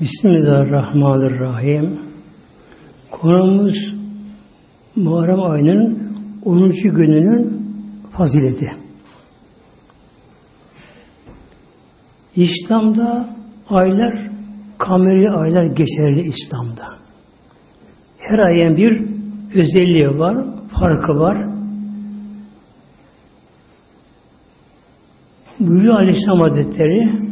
Bismillahirrahmanirrahim. Konumuz Muharrem ayının 10. gününün fazileti. İslam'da aylar, kameri aylar geçerli İslam'da. Her ayın bir özelliği var, farkı var. Buyuruyor Aleyhisselam Hazretleri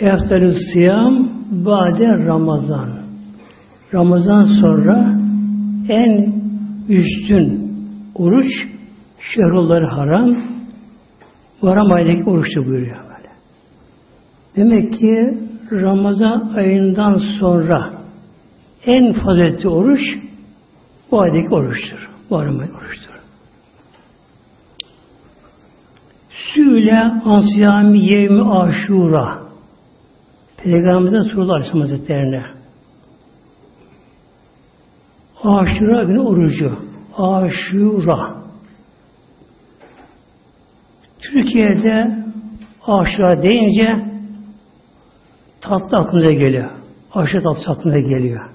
Eftarı sıyam bade Ramazan. Ramazan sonra en üstün oruç şehrulları haram Varam ayındaki oruçtu buyuruyor böyle. Demek ki Ramazan ayından sonra en faziletli oruç bu aydaki oruçtur. Varam ayı oruçtur. Süle ansiyami yevmi aşura Peygamberimize soruldu Aleyhisselam Hazretlerine. Aşura günü orucu. Aşura. Türkiye'de aşura deyince tatlı aklına geliyor. Aşura tatlı aklına geliyor.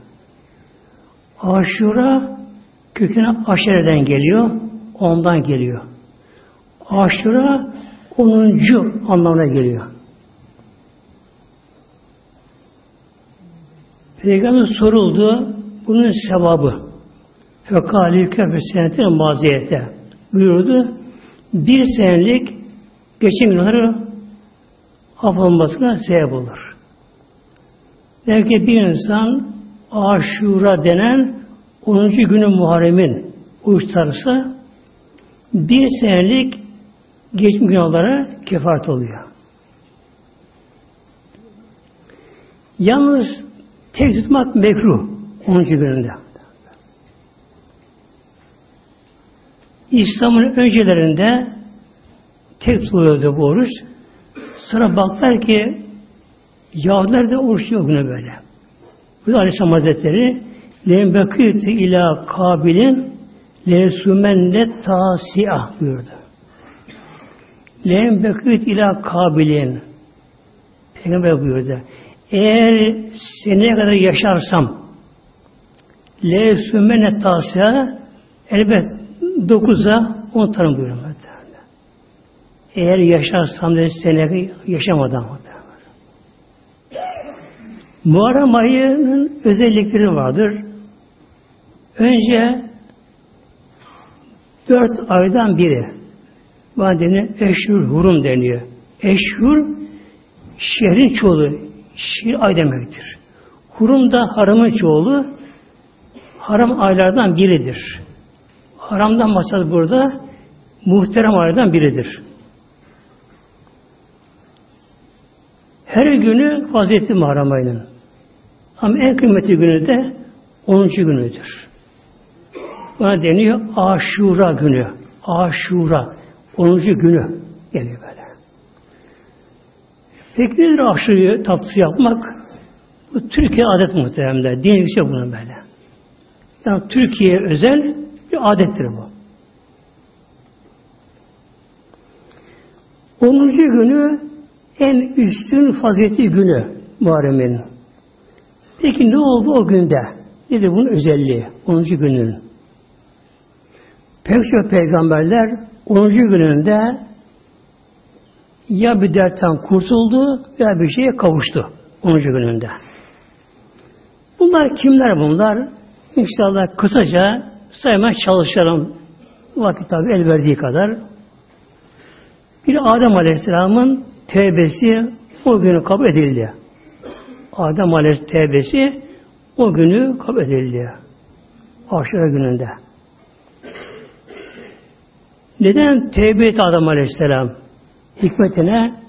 Aşura köküne aşereden geliyor. Ondan geliyor. Aşura onuncu anlamına geliyor. Peygamber soruldu. Bunun sevabı. Fekali köfü senetin maziyete buyurdu. Bir senelik geçim günahları affolmasına sebep olur. Demek ki bir insan aşura denen 10. günü Muharrem'in uçtarsa bir senelik geçim günahlara kefaret oluyor. Yalnız Tek tutmak mekruh. 10. gününde. İslam'ın öncelerinde tek tutuluyordu bu oruç. Sonra baktılar ki Yahudiler de oruç yok ne böyle. Bu da Aleyhisselam Hazretleri Lem bekîtü ila kabilin lesumenne tasi'a buyurdu. Lem bekîtü ila kabilin Peygamber buyurdu. Eğer seneye kadar yaşarsam le sümmene tasya elbet dokuza on tanım buyuruyor. Eğer yaşarsam da seneye yaşamadan Muharrem ayının özellikleri vardır. Önce dört aydan biri. Bana deniyor eşhur hurum deniyor. Eşhur şehrin çoğulu, şir ay demektir. Hurum da haramın çoğulu haram aylardan biridir. Haramdan maksat burada muhterem aylardan biridir. Her günü Hazreti Muharrem ayının. Ama en kıymetli günü de 10. günüdür. Buna deniyor Aşura günü. Aşura. 10. günü geliyor böyle. Peki nedir aşırı tatlısı yapmak? Bu Türkiye adet muhteremler. Din bir şey bunun böyle. Yani Türkiye özel bir adettir bu. 10. günü en üstün fazileti günü Muharrem'in. Peki ne oldu o günde? Nedir bunun özelliği? 10. günün. Pek çok peygamberler 10. gününde ya bir dertten kurtuldu ya bir şeye kavuştu 10. gününde. Bunlar kimler bunlar? İnşallah kısaca saymaya çalışalım. Vakit tabi el verdiği kadar. Bir Adem Aleyhisselam'ın tevbesi o günü kabul edildi. Adem Aleyhisselam tevbesi o günü kabul edildi. Aşure gününde. Neden tevbe etti Adem Aleyhisselam? Hikmetine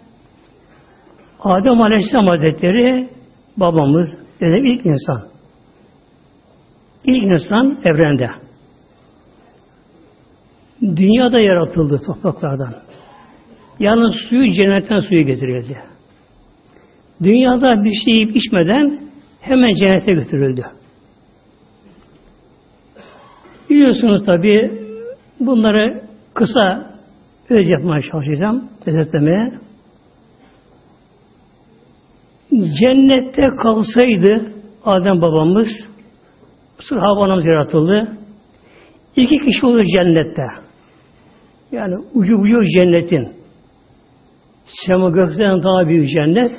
Adem Aleyhisselam Hazretleri babamız, dedem ilk insan. İlk insan evrende. Dünyada yaratıldı topraklardan. Yalnız suyu cennetten suyu getiriyordu. Dünyada bir şey içmeden hemen cennete götürüldü. Biliyorsunuz tabi bunları kısa öz yapmaya çalışacağım, özetlemeye. cennette kalsaydı Adem babamız sonra Havva yaratıldı. İki kişi olur cennette. Yani ucu bucu cennetin. Sema gökten daha büyük cennet.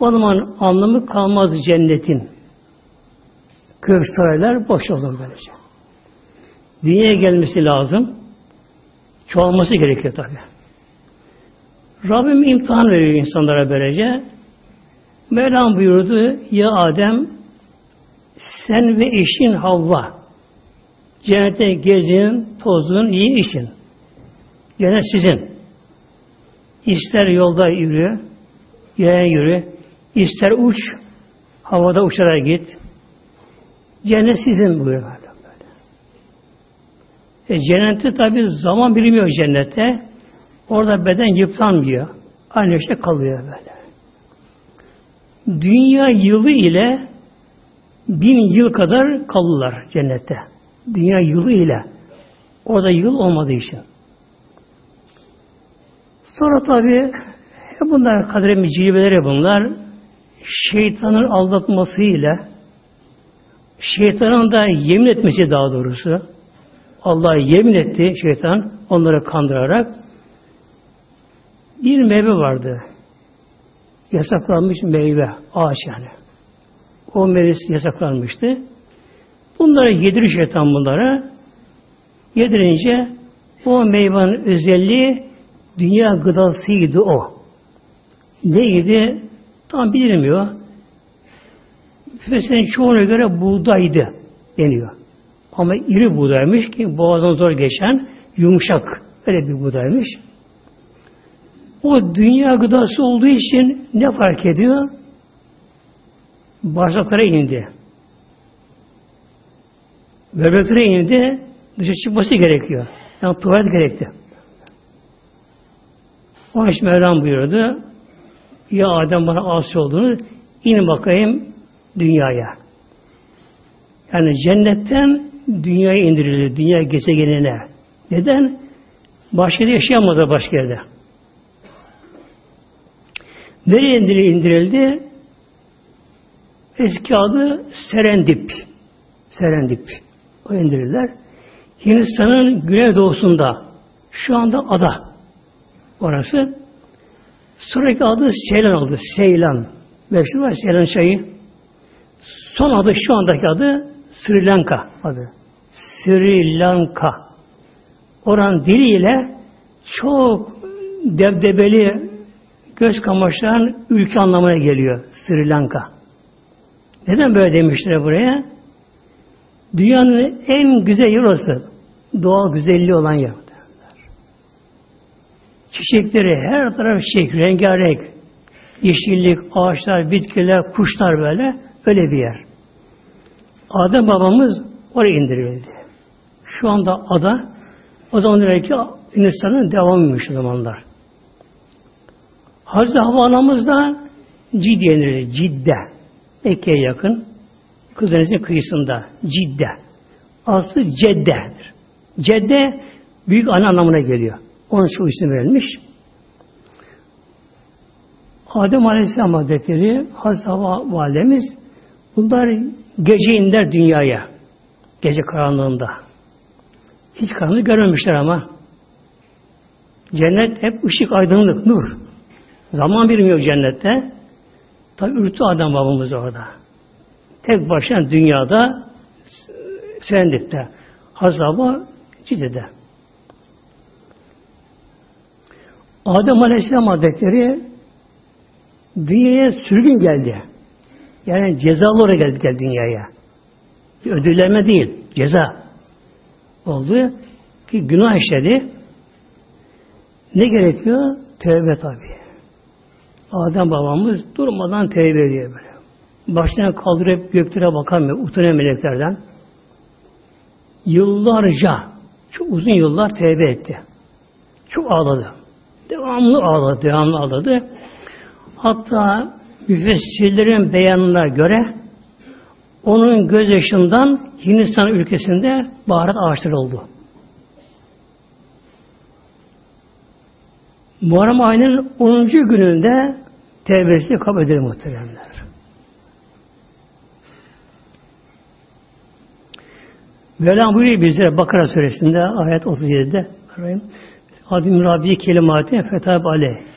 O zaman anlamı kalmaz cennetin. Kök saraylar boş olur böylece. Dünyaya gelmesi lazım. Çoğalması gerekiyor tabi. Rabbim imtihan veriyor insanlara böylece. Mevlam buyurdu, ya Adem sen ve eşin Havva cennete gezin, tozun, iyi işin. Cennet sizin. İster yolda yürü, yaya yürü, ister uç, havada uçarak git. Cennet sizin buyuruyor. E, cennette tabi zaman bilmiyor cennette. Orada beden yıpranmıyor. Aynı şey kalıyor böyle. Dünya yılı ile bin yıl kadar kalırlar cennette. Dünya yılı ile. Orada yıl olmadığı için. Sonra tabi bunlar kadre mecibeleri bunlar şeytanın aldatmasıyla şeytanın da yemin etmesi daha doğrusu Allah'a yemin etti şeytan onları kandırarak bir meyve vardı. Yasaklanmış meyve, ağaç yani. O meyvesi yasaklanmıştı. Bunları yedirir şeytan bunlara. Yedirince o meyvenin özelliği dünya gıdasıydı o. Neydi? Tam bilinmiyor. Feslerin çoğuna göre buğdaydı deniyor. Ama iri buğdaymış ki boğazdan zor geçen yumuşak öyle bir buğdaymış. O dünya gıdası olduğu için ne fark ediyor? Bağırsaklara indi. Böbreklere indi. Dışarı çıkması gerekiyor. Yani tuvalet gerekti. O iş Mevlam buyurdu. Ya Adem bana asi olduğunu in bakayım dünyaya. Yani cennetten dünyaya indirildi. Dünya gezegenine. Neden? Başka yerde yaşayamaz başka yerde. Nereye indirildi? Eski adı Serendip. Serendip. O indirirler. Hindistan'ın güneydoğusunda şu anda ada orası. Sonraki adı Seylan oldu. Seylan. Meşhur var Seylan çayı. Son adı şu andaki adı Sri Lanka adı. Sri Lanka. Oran diliyle çok debdebeli göz kamaştıran ülke anlamına geliyor Sri Lanka. Neden böyle demişler buraya? Dünyanın en güzel yeri orası. Doğal güzelliği olan yer. Çiçekleri her taraf çiçek, rengarenk. Yeşillik, ağaçlar, bitkiler, kuşlar böyle. Öyle bir yer. Adem babamız oraya indirildi. Şu anda ada o zaman belki Hindistan'ın devamıymış o zamanlar. Hazreti Havva anamız da Cidde denir. Cidde. Mekke'ye yakın. Kızdeniz'in kıyısında. Cidde. Aslı Cedde'dir. Cedde büyük anne anlamına geliyor. Onun şu isim verilmiş. Adem Aleyhisselam Hazretleri Hazreti Havva Validemiz bunlar gece inler dünyaya. Gece karanlığında. Hiç karanlık görmemişler ama. Cennet hep ışık, aydınlık, nur. Zaman bilmiyor cennette. Tabi ürktü adam babamız orada. Tek başına dünyada Sendik'te. Hazraba Cide'de. Adem Aleyhisselam Hazretleri dünyaya sürgün geldi. Yani cezalı geldi, geldi dünyaya. Ödüllenme değil, ceza oldu ki günah işledi. Ne gerekiyor? Tevbe tabi. Adem babamız durmadan tevbe ediyor böyle. Başına kaldırıp göklere bakamıyor, utanıyor meleklerden. Yıllarca, çok uzun yıllar tevbe etti. Çok ağladı. Devamlı ağladı, devamlı ağladı. Hatta müfessirlerin beyanına göre onun göz yaşından Hindistan ülkesinde baharat ağaçları oldu. Muharrem ayının 10. gününde tevbesi kabul edilir muhteremler. Mevlam buyuruyor bizlere Bakara suresinde ayet 37'de Adim Rabbi kelimati fetab aleyh.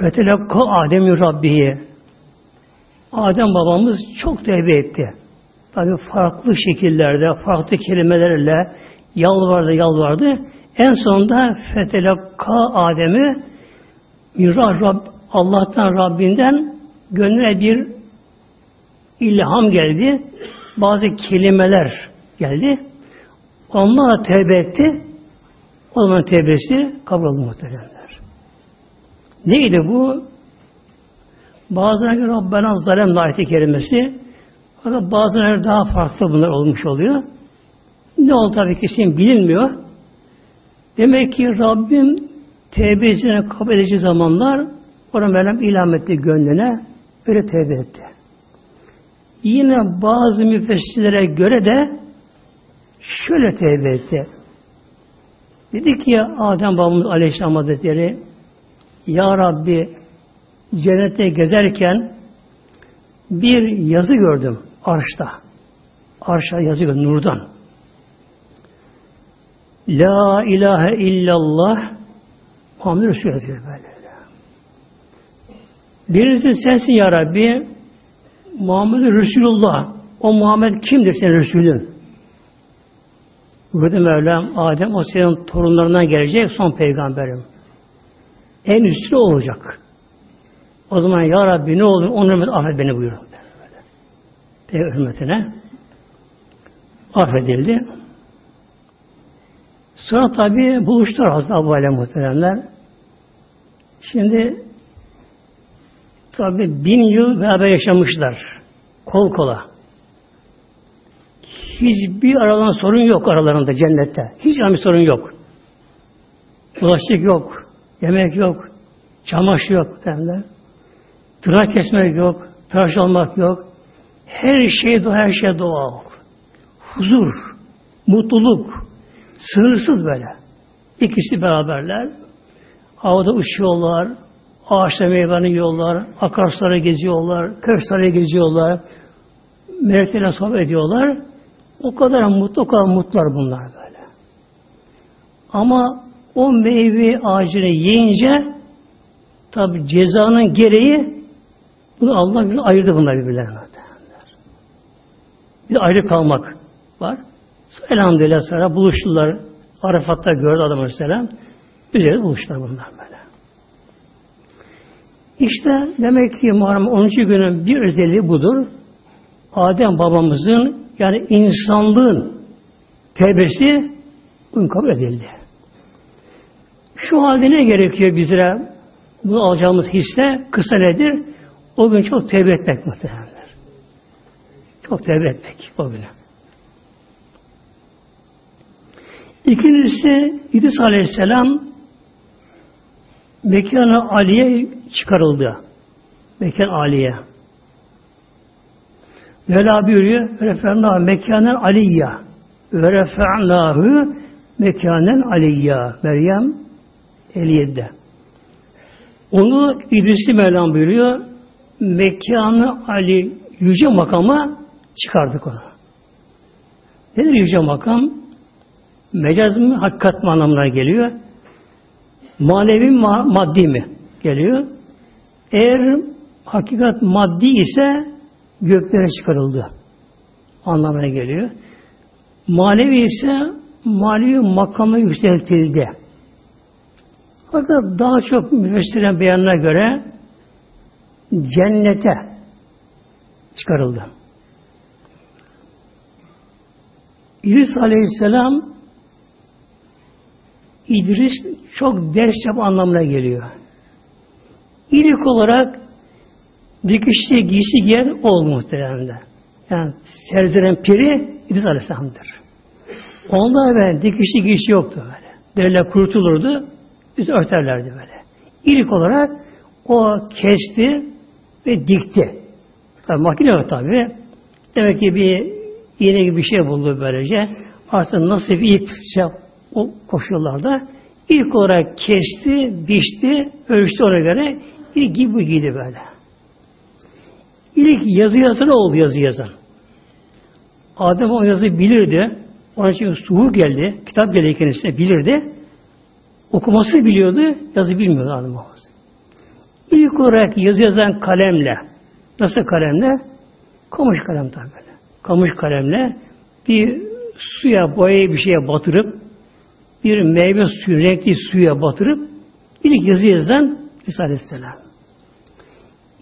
Fetelekka Adem'i Rabbihi. Adem babamız çok tevbe etti. Tabi farklı şekillerde, farklı kelimelerle yalvardı, yalvardı. En sonunda fetelekka Adem'i Rab, Allah'tan Rabbinden gönlüne bir ilham geldi. Bazı kelimeler geldi. Onlar tevbe etti. O tevbesi kabul oldu muhteremler. Neydi bu? Bazılarına göre Rabbena zalem ayeti kerimesi fakat bazılarına daha farklı bunlar olmuş oluyor. Ne oldu tabii kesin bilinmiyor. Demek ki Rabbim tevbesini kabul edici zamanlar ona Mevlam ilham etti gönlüne öyle tevbe etti. Yine bazı müfessirlere göre de şöyle tevbe etti. Dedi ki ya Adem babamız Aleyhisselam Hazretleri Ya Rabbi cennette gezerken bir yazı gördüm arşta. Arşa yazı gördüm nurdan. La ilahe illallah Muhammed Resul yazıyor böyle. Birisi sensin ya Rabbi Muhammed Resulullah. O Muhammed kimdir senin Resulün? Buyurdu Mevlam, Adem o senin torunlarından gelecek son peygamberim. En üstü olacak. O zaman Ya Rabbi ne olur onun hürmet affet beni buyuruyor. Peygamber hürmetine affedildi. Sonra tabi buluştular Hazreti Abu Alem muhteremler. Şimdi tabi bin yıl beraber yaşamışlar. Kol kola. Hiçbir aralarında sorun yok aralarında cennette. Hiç bir sorun yok. Bulaşık yok. Yemek yok. Çamaşır yok derler. Tırnak kesmek yok. Tıraş olmak yok. Her şey her şey doğal. Huzur, mutluluk, sınırsız böyle. İkisi beraberler. Havada uçuyorlar, ağaçta meyveni yiyorlar, akarsulara geziyorlar, köşklara geziyorlar, meleklerle sohbet ediyorlar. O kadar mutlu, o kadar mutlular bunlar böyle. Ama o meyve ağacını yiyince tabi cezanın gereği bunu Allah bir ayırdı bunlar birbirlerine. Bir ayrı kalmak var. Elhamdülillah sonra buluştular. Arafat'ta gördü adam Aleyhisselam. Üzerinde buluştular bunlar böyle. İşte demek ki Muharrem 10. günün bir özelliği budur. Adem babamızın yani insanlığın tevbesi bugün kabul edildi. Şu halde ne gerekiyor bizlere? Bunu alacağımız hisse kısa nedir? O gün çok tevbe etmek muhtemelenler. Çok tevbe etmek o güne. İkincisi İdris Aleyhisselam mekanı Ali'ye çıkarıldı. Mekan Ali'ye. Mevla buyuruyor Refe'nâ mekanen aliyya ve refe'nâhü mekanen aliyya Meryem 57'de. Onu İdris'i Mevlam buyuruyor mekanı Ali yüce makama çıkardık onu. Nedir yüce makam? Mecaz mı, hakikat mı anlamına geliyor? Manevi mi, maddi mi geliyor? Eğer hakikat maddi ise göklere çıkarıldı. Anlamına geliyor. Manevi ise manevi makama yükseltildi. Fakat daha çok müfessiren beyanına göre cennete çıkarıldı. İdris Aleyhisselam İdris çok ders yap anlamına geliyor. İlk olarak dikişli giysi giyen ol muhteremde. Yani serziren piri İdris Aleyhisselam'dır. Onda ben dikişli giysi yoktu böyle. Derler kurtulurdu, biz örterlerdi böyle. İlk olarak o kesti ve dikti. Tabii makine yok tabi. Demek ki bir iğne gibi bir şey buldu böylece. Artık nasıl bir ip şey, o koşullarda ilk olarak kesti, biçti, ölçtü ona göre İlk gibi giydi böyle. İlk yazı yazan oldu yazı yazan. Adem o yazıyı bilirdi. Onun için suhu geldi. Kitap geldi kendisine bilirdi. Okuması biliyordu. Yazı bilmiyordu Adem babası. İlk olarak yazı yazan kalemle nasıl kalemle? Kamış kalem tabi böyle. Kamış kalemle bir suya boyayı bir şeye batırıp bir meyve suyu, renkli suya batırıp ilk yazı yazan İsa Aleyhisselam.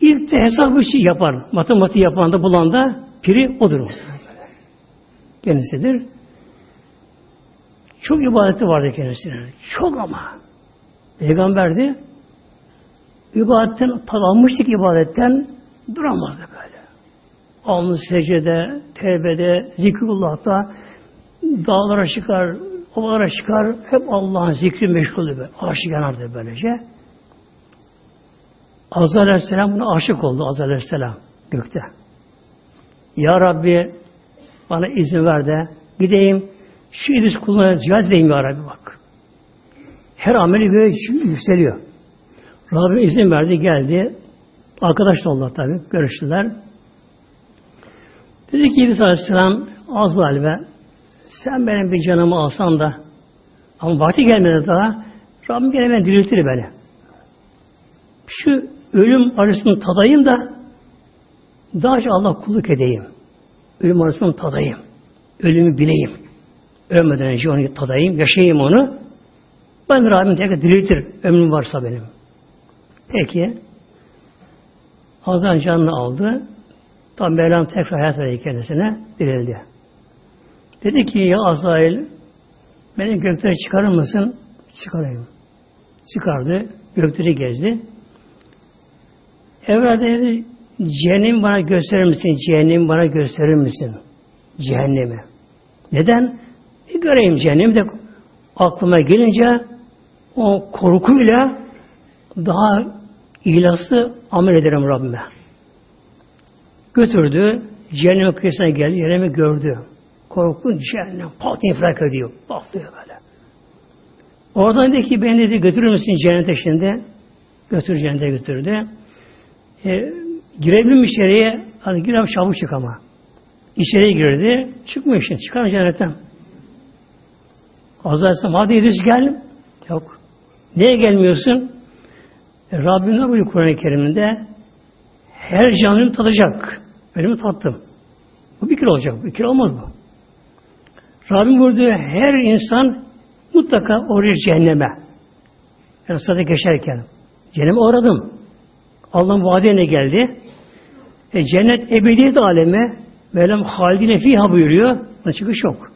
İlk de hesabı için yapar. Matematik yapan da bulan da piri odur. Kendisidir. Çok ibadeti vardı kendisine. Çok ama. Peygamberdi. İbadetten talanmıştık ibadetten duramazdı böyle. Alnı secde, tevbede, zikrullah'ta dağlara çıkar, ovalara çıkar, hep Allah'ın zikri meşguldü böyle. Aşık yanardı böylece. Azrail Aleyhisselam buna aşık oldu Azrail Aleyhisselam gökte. Ya Rabbi bana izin ver de gideyim şu İdris kuluna ziyaret edeyim Ya Rabbi bak. Her ameli böyle yükseliyor. Rabbi izin verdi geldi. Arkadaş da oldular tabi. Görüştüler. Dedi ki İdris Aleyhisselam Azrail ve sen benim bir canımı alsan da ama vakti gelmedi daha Rabbim gene ben diriltir beni. Şu ölüm arasını tadayım da daha Allah kulluk edeyim. Ölüm arasını tadayım. Ölümü bileyim. Ölmeden önce onu tadayım, yaşayayım onu. Ben Rabbim tekrar diriltir. Ömrüm varsa benim. Peki. Hazan canını aldı. Tam Mevlam tekrar hayat verdi kendisine. Dirildi. Dedi ki ya Azrail beni göklere çıkarır mısın? Çıkarayım. Çıkardı. Gökleri gezdi. Evvel dedi cehennem bana gösterir misin? Cehennem bana gösterir misin? Cehennemi. Neden? Bir göreyim cehennem de aklıma gelince o korkuyla daha ihlaslı amel ederim Rabbime. Götürdü. Cehennem kıyısına geldi. Cehennemi gördü. Korkunç cehennem. Pat infilak ediyor. Patlıyor böyle. Oradan dedi ki beni dedi götürür müsün cennete şimdi? Götür cennete götürdü. E, girebilir mi içeriye? Hani gir çabuk çık ama. İçeriye girdi. Çıkmıyor şimdi. Çıkar cennetten. Hazreti hadi İdris gel. Yok. Niye gelmiyorsun? E, Rabbim ne buyuruyor Kur'an-ı Kerim'de? Her canlının tadacak. Ölümü tattım. Bu bir kere olacak. Bir kere olmaz bu. Rabbim buyurdu her insan mutlaka oraya cehenneme. Yani geçerken. Cehenneme uğradım. Allah'ın vaadine geldi. E, cennet ebediyet alemi Mevlam halidine fiha buyuruyor. Buna çıkış yok.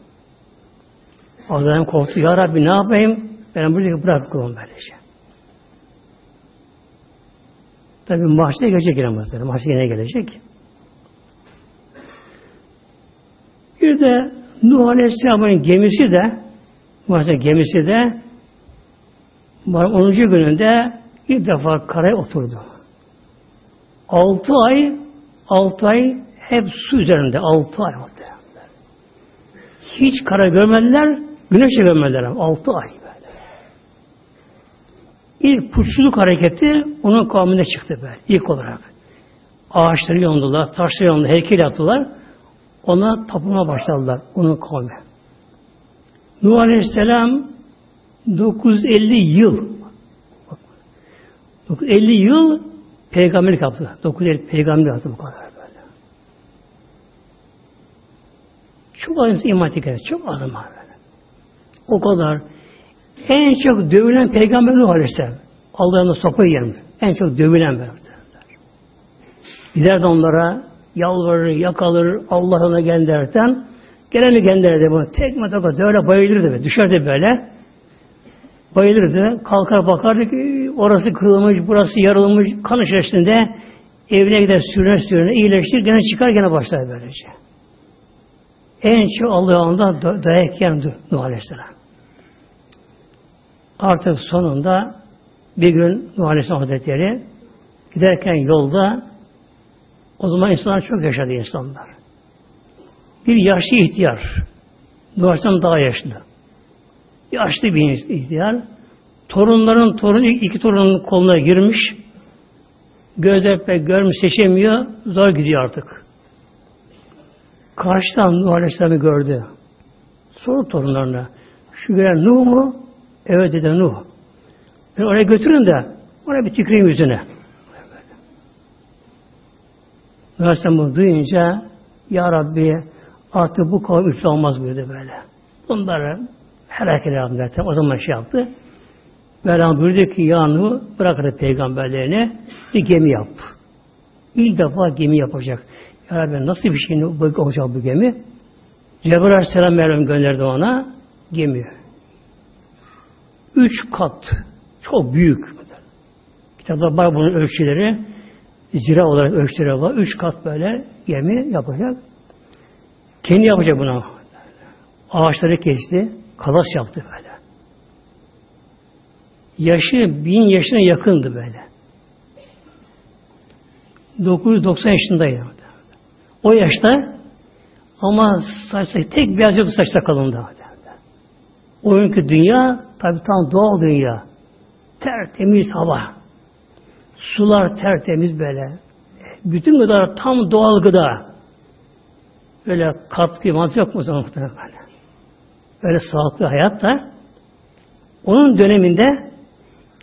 Allah'ım korktu. Ya Rabbi ne yapayım? Ben burada bırak kulum böylece. Tabi mahşere gelecek yine muhtemelen. Mahşere yine gelecek. Bir de Nuh Aleyhisselam'ın gemisi de mahşer gemisi de 10. gününde ilk defa karaya oturdu. Altı ay altı ay hep su üzerinde. Altı ay oldu. Hiç kara görmediler, güneş de görmediler. Altı ay böyle. İlk putçuluk hareketi onun kavminde çıktı böyle. ilk olarak. Ağaçları yondular, taşları yondular, heykel yaptılar. Ona tapınma başladılar. Onun kavmi. Nuh Aleyhisselam 950 yıl 950 yıl peygamberlik yaptı. 950 peygamberlik yaptı bu kadar böyle. Çok az iman ettikleri. Çok az böyle. O kadar. En çok dövülen peygamber Nuh Aleyhisselam. Allah'ın sopayı yerim. En çok dövülen böyle. Gider de onlara yalvarır, yakalır, Allah'ına gel derken geleni gönderdi bunu. Tekme tokat öyle bayılırdı böyle. Düşerdi böyle. Bayılırdı. Kalkar bakardı ki orası kırılmış, burası yarılmış, kan içerisinde evine gider sürüne sürüne iyileştir. Gene çıkar gene başlar böylece. En çok Allah'ında dayak yendi Nuh Aleyhisselam. Artık sonunda bir gün Nuh Aleyhisselam Hazretleri giderken yolda o zaman insanlar çok yaşadı insanlar. Bir yaşlı ihtiyar. Nuh daha yaşlı. Yaşlı bir ihtiyar. Torunların torunu iki torunun koluna girmiş. Gözler pek görmüş seçemiyor. Zor gidiyor artık. Karşıdan Nuh Aleyhisselam'ı gördü. Soru torunlarına. Şu gören Nuh mu? Evet dedi Nuh. Ben oraya götürün de oraya bir tüküreyim yüzüne. Nuh Aleyhisselam bunu duyunca Ya Rabbi artık bu kavim üstü olmaz buyurdu böyle. Bunları helak ederim derken o zaman şey yaptı. Mevlam buyurdu ki ya Nuh bırak peygamberlerine bir gemi yap. İlk defa gemi yapacak. Ya Rabbi nasıl bir şey olacak bu gemi? Cebrail Aleyhisselam Mevlam gönderdi ona gemi. Üç kat. Çok büyük. Kitapta var bunun ölçüleri. Zira olarak ölçüleri var. Üç kat böyle gemi yapacak. Kendi yapacak buna. Ağaçları kesti. Kalas yaptı böyle. Yaşı bin yaşına yakındı böyle. 990 yaşındaydı. O yaşta ama saçta tek beyaz yoktu saçta kalındı. O dünya tabi tam doğal dünya. Tertemiz hava. Sular tertemiz böyle. Bütün gıdalar tam doğal gıda. Öyle katkı mantık yok mu zaman böyle. Öyle sağlıklı hayat da onun döneminde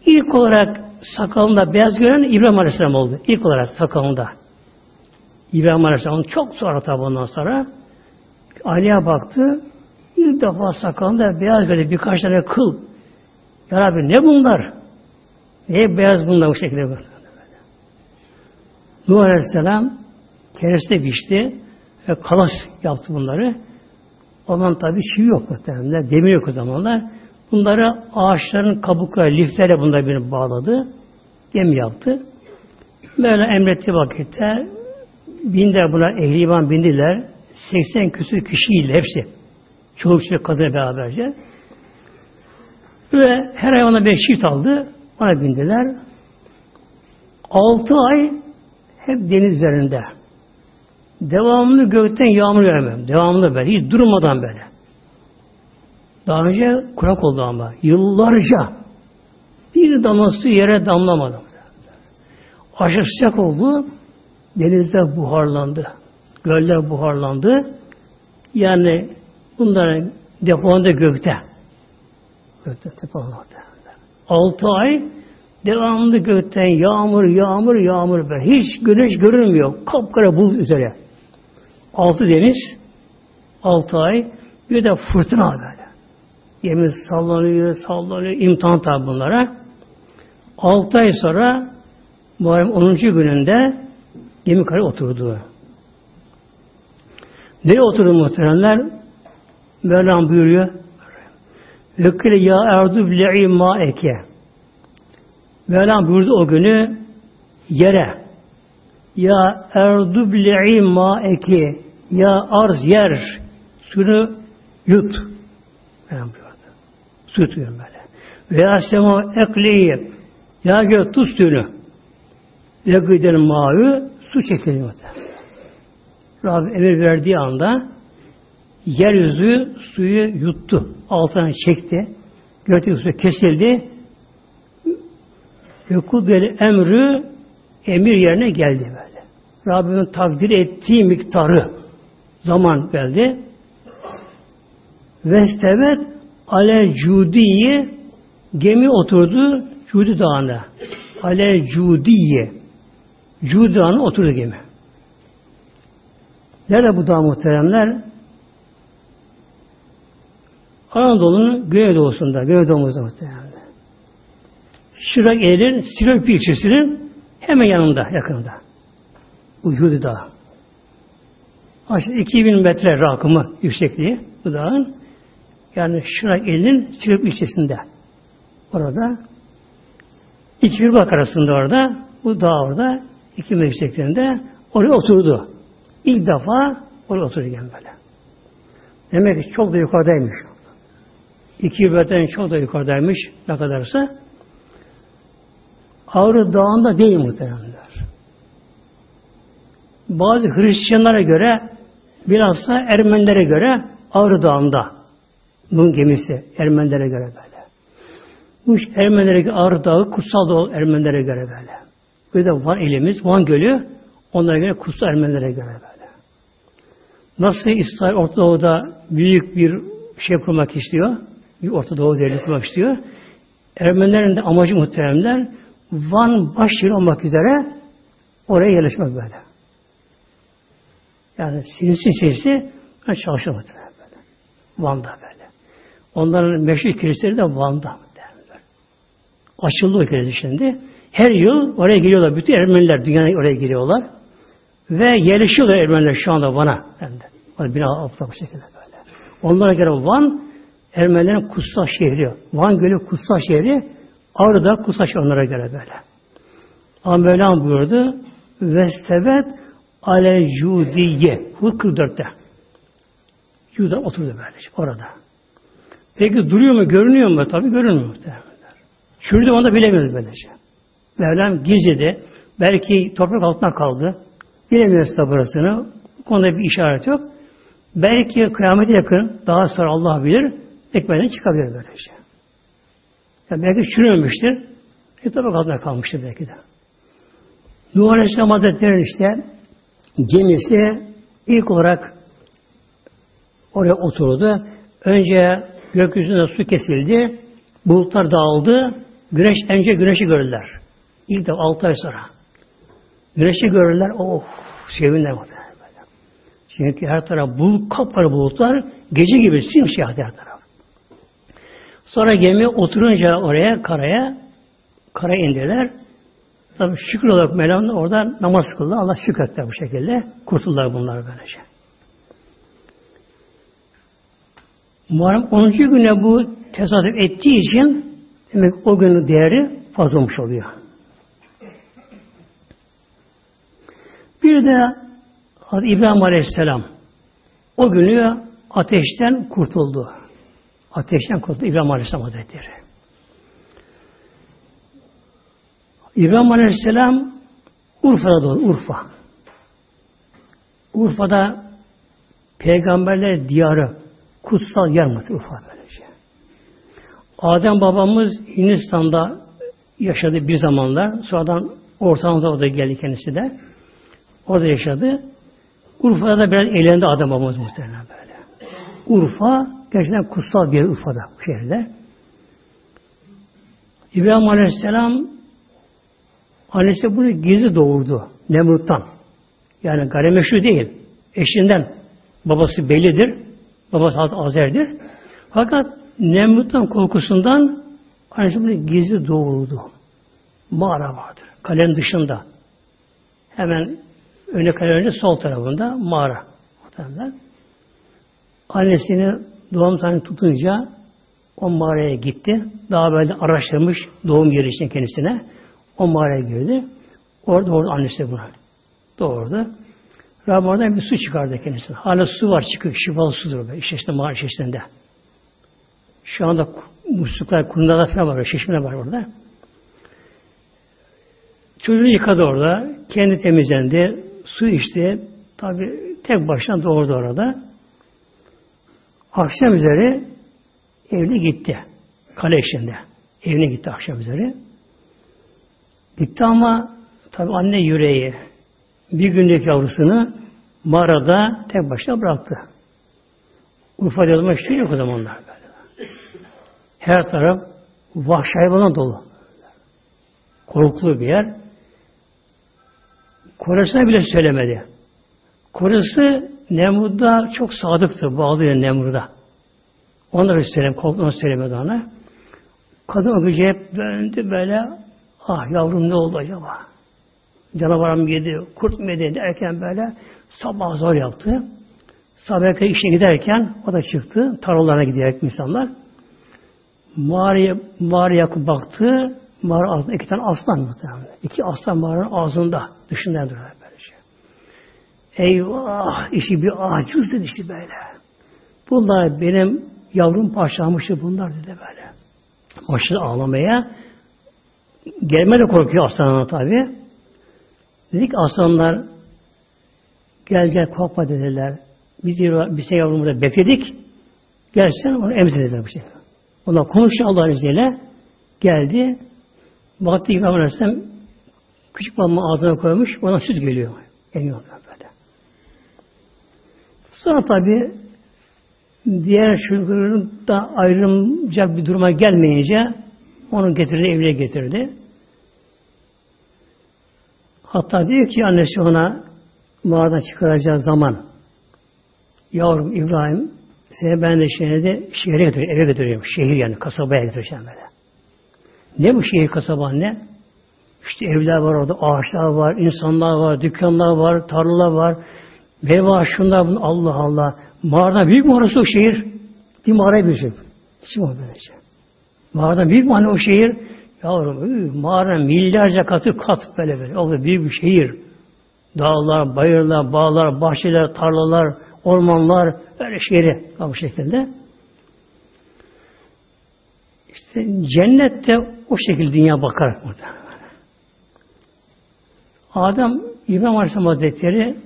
ilk olarak sakalında beyaz gören İbrahim Aleyhisselam oldu. İlk olarak sakalında. İbrahim Aleyhisselam çok sonra tabi ondan sonra Ali'ye baktı. İlk defa sakalında beyaz böyle birkaç tane kıl. Ya Rabbi ne bunlar? Niye beyaz bunlar bu şekilde? Nuh Aleyhisselam kendisi biçti ve kalas yaptı bunları. Ondan tabi şey yok muhtemelen. Demir yok o zamanlar. Bunları ağaçların kabukları, liflerle bunları bir bağladı. Gemi yaptı. Böyle emretti vakitte bindiler buna ehli iman bindiler. 80 küsur kişiyle hepsi. Çoluk çocuk kadın beraberce. Ve her ay ona bir çift aldı. Ona bindiler. Altı ay hep deniz üzerinde. Devamlı gökten yağmur yağmıyor. Devamlı böyle. Hiç durmadan böyle. Daha önce kurak oldu ama. Yıllarca bir damla su yere damlamadı. Aşırı sıcak oldu. Denizde buharlandı. Göller buharlandı. Yani bunların depolandı gökte. Gökte depolandı. Altı ay devamlı gökten yağmur, yağmur, yağmur be. Hiç güneş görünmüyor. Kapkara bul üzere. Altı deniz, altı ay, bir de fırtına böyle. Gemi sallanıyor, sallanıyor, imtihan tabi bunlara. Altı ay sonra Muharrem 10. gününde gemi karı oturdu. Nereye oturdu muhteremler? Mevlam buyuruyor. Vekkile ya erdu bile'i ma eke. Mevlam buyurdu o günü yere. Ya erdu bile'i ma eke. Ya arz yer. Suyunu yut. Mevlam buyurdu. Su yutuyor böyle. Ve ya sema ekliyi. Ya gök tuz suyunu. Gıdenin mavi su çekiliyor. Rabbim emir verdiği anda yeryüzü suyu yuttu. Altına çekti. Gökteki su kesildi. Ve kudeli emri emir yerine geldi böyle. Rabbimin takdir ettiği miktarı zaman geldi. Ve stevet ale cudiye gemi oturdu Cudi Dağı'na. Ale cudiye Cudi Dağı'na oturdu gemi. Nerede bu dağ muhteremler? Anadolu'nun güneydoğusunda, güneydoğumuzda muhteremler. Şirak Eylül, Silöp ilçesinin hemen yanında, yakınında. Ucudu Dağı. Aşağı 2000 metre rakımı yüksekliği bu dağın. Yani Şirak Eylül'ün Silöp ilçesinde. Orada iki bir bak arasında orada, bu dağ orada, iki metre yüksekliğinde oraya oturdu. İlk defa oraya otururken böyle. Demek ki çok da yukarıdaymış. İki yübeten çok da yukarıdaymış ne kadarsa. Ağrı Dağı'nda değil muhteremler. Bazı Hristiyanlara göre bilhassa Ermenilere göre Ağrı Dağı'nda bunun gemisi Ermenilere göre böyle. Bu Ermenilere Ağrı Dağı kutsal da Ermenilere göre böyle. Bir de Van elimiz, Van Gölü onlara göre kutsal Ermenilere göre böyle. Nasıl İsrail Orta Doğu'da büyük bir şey kurmak istiyor, bir Orta Doğu devleti istiyor. Ermenilerin de amacı muhteremler Van baş yeri olmak üzere oraya yerleşmek böyle. Yani sinsi sinsi çalışıyor böyle. Van'da böyle. Onların meşhur kilisleri de Van'da. Derler. Açıldı o kilise şimdi. Her yıl oraya geliyorlar. Bütün Ermeniler dünyaya oraya geliyorlar. Ve yerleşiyorlar Ermeniler şu anda Van'a. Yani bina altında bu şekilde böyle. Onlara göre Van Ermenilerin kutsal şehri. Van Gölü kutsal şehri. Ağrı'da kutsal şehri onlara göre böyle. Ama Mevlam buyurdu ve sebet ale judiye. Bu 44'te. Yuda oturdu böylece orada. Peki duruyor mu, görünüyor mu? Tabii görünmüyor muhtemelen. Çürüdü onu da bilemiyoruz böylece. Mevlam gizledi. Belki toprak altına kaldı. Bilemiyoruz da burasını. Bu konuda bir işaret yok. Belki kıyamete yakın, daha sonra Allah bilir, ekmeğden çıkabilir böylece. Yani belki çürümemiştir. E, toprak altına kalmıştır belki de. Nuh Aleyhisselam Hazretleri'nin işte gemisi ilk olarak oraya oturdu. Önce gökyüzünde su kesildi, bulutlar dağıldı, güneş önce güneşi gördüler. İlk de altı ay sonra. Güneşi görürler, oh sevinler böyle. Çünkü her taraf bulut, kapkara bulutlar, gece gibi simsiyah her taraf. Sonra gemi oturunca oraya, karaya, kara indiler. Tabi şükür olarak Mevlam orada namaz kıldı. Allah şükretti bu şekilde. Kurtuldular bunlar böylece. Muharrem 10. güne bu tesadüf ettiği için demek o günün değeri fazla olmuş oluyor. Bir de İbrahim Aleyhisselam o günü ateşten kurtuldu. Ateşten kurtuldu İbrahim Aleyhisselam Hazretleri. İbrahim Aleyhisselam Urfa'da doğdu. Urfa. Urfa'da peygamberler diyarı kutsal yer mı Urfa böylece. Adem babamız Hindistan'da yaşadı bir zamanlar. Sonradan Orta Anadolu'da geldi kendisi de. Orada yaşadı. Urfa'da da biraz eğlendi Adem babamız muhtemelen böyle. Urfa gerçekten kutsal bir yer Urfa'da bu şehirde. İbrahim Aleyhisselam Annesi bunu gizli doğurdu. Nemrut'tan. Yani gayrimeşru değil. Eşinden. Babası bellidir. Babası Azer'dir. Fakat Nemrut'tan korkusundan annesi bunu gizli doğurdu. Mağara vardır. Kalenin dışında. Hemen öne kalenin sol tarafında mağara. Annesini doğum tane tutunca o mağaraya gitti. Daha böyle araştırmış doğum yeri için kendisine. O mağaraya girdi. Orada orada annesi buna. Doğurdu. Rabbim oradan bir su çıkardı kendisine. Hala su var çıkıyor. Şifalı sudur böyle. İşte mağara içerisinde. Şu anda musluklar, kundalar falan var. Şişmeler var orada. Çocuğu yıkadı orada. Kendi temizlendi. Su içti. Tabi tek başına doğurdu orada. Akşam üzeri evine gitti. Kale içinde. Evine gitti akşam üzeri. Gitti ama tabi anne yüreği bir günlük yavrusunu mağarada tek başına bıraktı. Urfa'da yazma şey yok o zamanlar böyle. Her taraf vahşi hayvana dolu. Korkulu bir yer. Koresine bile söylemedi. Koresi Nemrut'da çok sadıktı. Bağlıydı Nemrut'a. Onları söyleyeyim, korktuğunu söylemedi ona. Kadın o gece hep döndü böyle Ah yavrum ne oldu acaba? Canavar mı yedi, kurt mu yedi derken böyle sabah zor yaptı. Sabah işe giderken o da çıktı. Tarlalarına giderek insanlar. Mağaraya, mağaraya baktı. Mağara ağzında iki tane aslan muhtemelen. İki aslan mağaranın ağzında. Dışından duruyor. Eyvah! işi bir aciz dedi işte böyle. Bunlar benim yavrum parçalamıştı bunlar dedi böyle. Başladı ağlamaya. Gelme de korkuyor aslanına tabi. Dedik aslanlar gel gel korkma dediler. Biz, bize yavrumu da bekledik. Gelsen onu emzirdiler bu şey. Ona konuştu Allah'ın izniyle. Geldi. Baktı İbrahim Aleyhisselam Küçük babamın ağzına koymuş, ona süt geliyor. Emiyor böyle. Sonra tabi diğer çocukların da ayrımcak bir duruma gelmeyince onu getirdi, evine getirdi. Hatta diyor ki annesi ona mağaradan çıkaracağı zaman yavrum İbrahim seni ben de şehirde şehre götürüyorum, eve götürüyorum. Şehir yani kasabaya götüreceğim böyle. Ne bu şehir kasaba anne? İşte evler var orada, ağaçlar var, insanlar var, dükkanlar var, tarlalar var. Meyve şunlar bunlar. Allah Allah. Mağaradan büyük mü orası o şehir? Bir mağarayı büyüsün. Hiç mi böylece? Mağaradan büyük mü hani o şehir? Yavrum, mağara milyarca katı kat böyle böyle. O büyük bir şehir. Dağlar, bayırlar, bağlar, bahçeler, tarlalar, ormanlar, öyle şehri bu şekilde. İşte cennette o şekilde dünya bakar burada. Adem İbrahim Aleyhisselam Hazretleri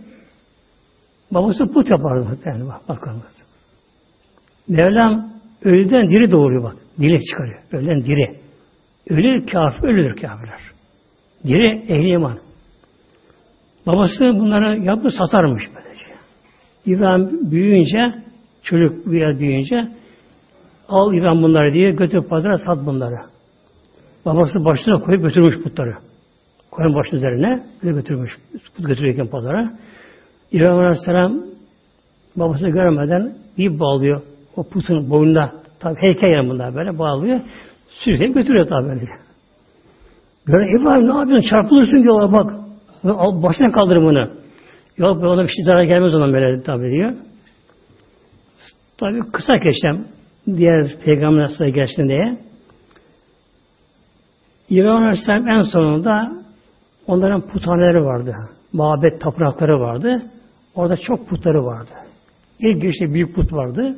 babası put yapardı muhtemelen bak, bakınız. Mevlam ölüden diri doğuruyor bak. Dilek çıkarıyor. Ölüden diri. Ölür kafir, ölür kafirler. Diri ehli iman. Babası bunları yapıp satarmış böylece. İbrahim büyüyünce, çocuk biraz büyüyünce al İbrahim bunları diye götür pazara sat bunları. Babası başına koyup götürmüş putları. Koyun başının üzerine öyle götürmüş. Put götürürken pazara. İbrahim Aleyhisselam babasını görmeden bir bağlıyor. O putun boynunda tabi heykel yani bunlar böyle bağlıyor. Sürükleyip götürüyor tabi böyle. Böyle İbrahim ne yapıyorsun? Çarpılırsın diyorlar bak. Başına kaldırın bunu. Yok ona bir şey zarar gelmez ona böyle tabi diyor. Tabi kısa geçeceğim. Diğer peygamber nasıl geçsin diye. İbrahim Aleyhisselam en sonunda onların puthaneleri vardı. Mabet tapınakları vardı. Orada çok putları vardı. İlk girişte büyük put vardı.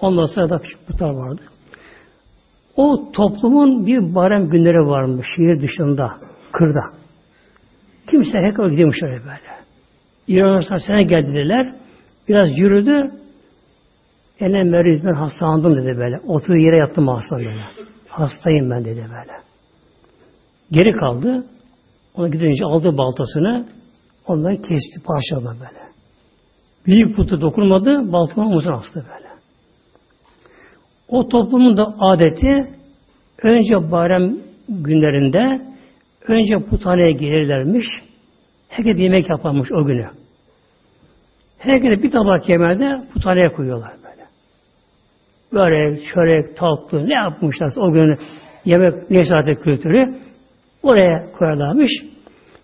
Ondan sonra da küçük putlar vardı. O toplumun bir barem günleri varmış şehir dışında, kırda. Kimse hep gidiyormuş öyle böyle. İran sene geldiler. Biraz yürüdü. Ene meriz ben hastalandım dedi böyle. Oturduğu yere yattım hasta. Hastayım ben dedi böyle. Geri kaldı. Ona gidince aldı baltasını ondan kesti parçaladı böyle. Büyük putu dokunmadı, baltama omuzuna astı böyle. O toplumun da adeti önce bayram günlerinde önce puthaneye gelirlermiş. Herkes yemek yaparmış o günü. Herkes bir tabak yemeğinde puthaneye koyuyorlar böyle. Börek, çörek, tatlı ne yapmışlarsa o gün yemek neşati kültürü oraya koyarlarmış.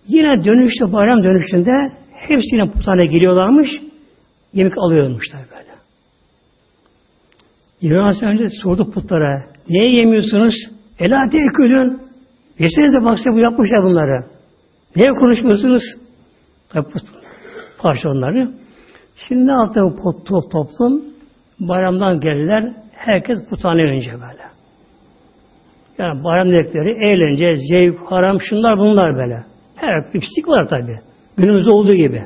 Yine dönüşte bayram dönüşünde hepsine puthaneye geliyorlarmış. Yemek alıyormuşlar böyle. İbrahim Aleyhisselam önce sordu putlara. Niye yemiyorsunuz? Ela tekülün. Yesenize bak bu yapmışlar bunları. Niye konuşmuyorsunuz? Tabi put, parça onları. Şimdi ne yaptı bu pot, top, toplum? Bayramdan gelirler. Herkes putane önce böyle. Yani bayram dilekleri, eğlence, zevk, haram, şunlar bunlar böyle. Her bir pislik var tabi. Günümüzde olduğu gibi.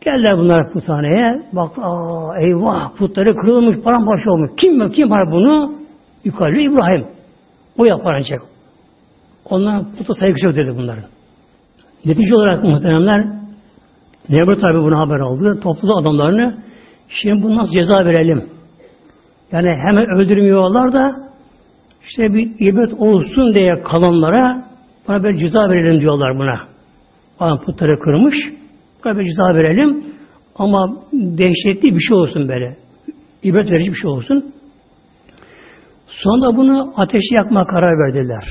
Geldiler bunlar puthaneye. Bak aa, eyvah putları kırılmış, paramparça olmuş. Kim kim var bunu? Yukarı İbrahim. O yapar ancak. Ondan puta saygısı yok dedi bunların. Netice olarak muhteremler Nemrut tabi bunu haber aldı. Topladı adamlarını. Şimdi bunu nasıl ceza verelim? Yani hemen öldürmüyorlar da işte bir ibret olsun diye kalanlara bana bir ceza verelim diyorlar buna. Adam putları kırmış. Buna bir ceza verelim. Ama dehşetli bir şey olsun böyle. İbret verici bir şey olsun. Sonra bunu ateşi yakma karar verdiler.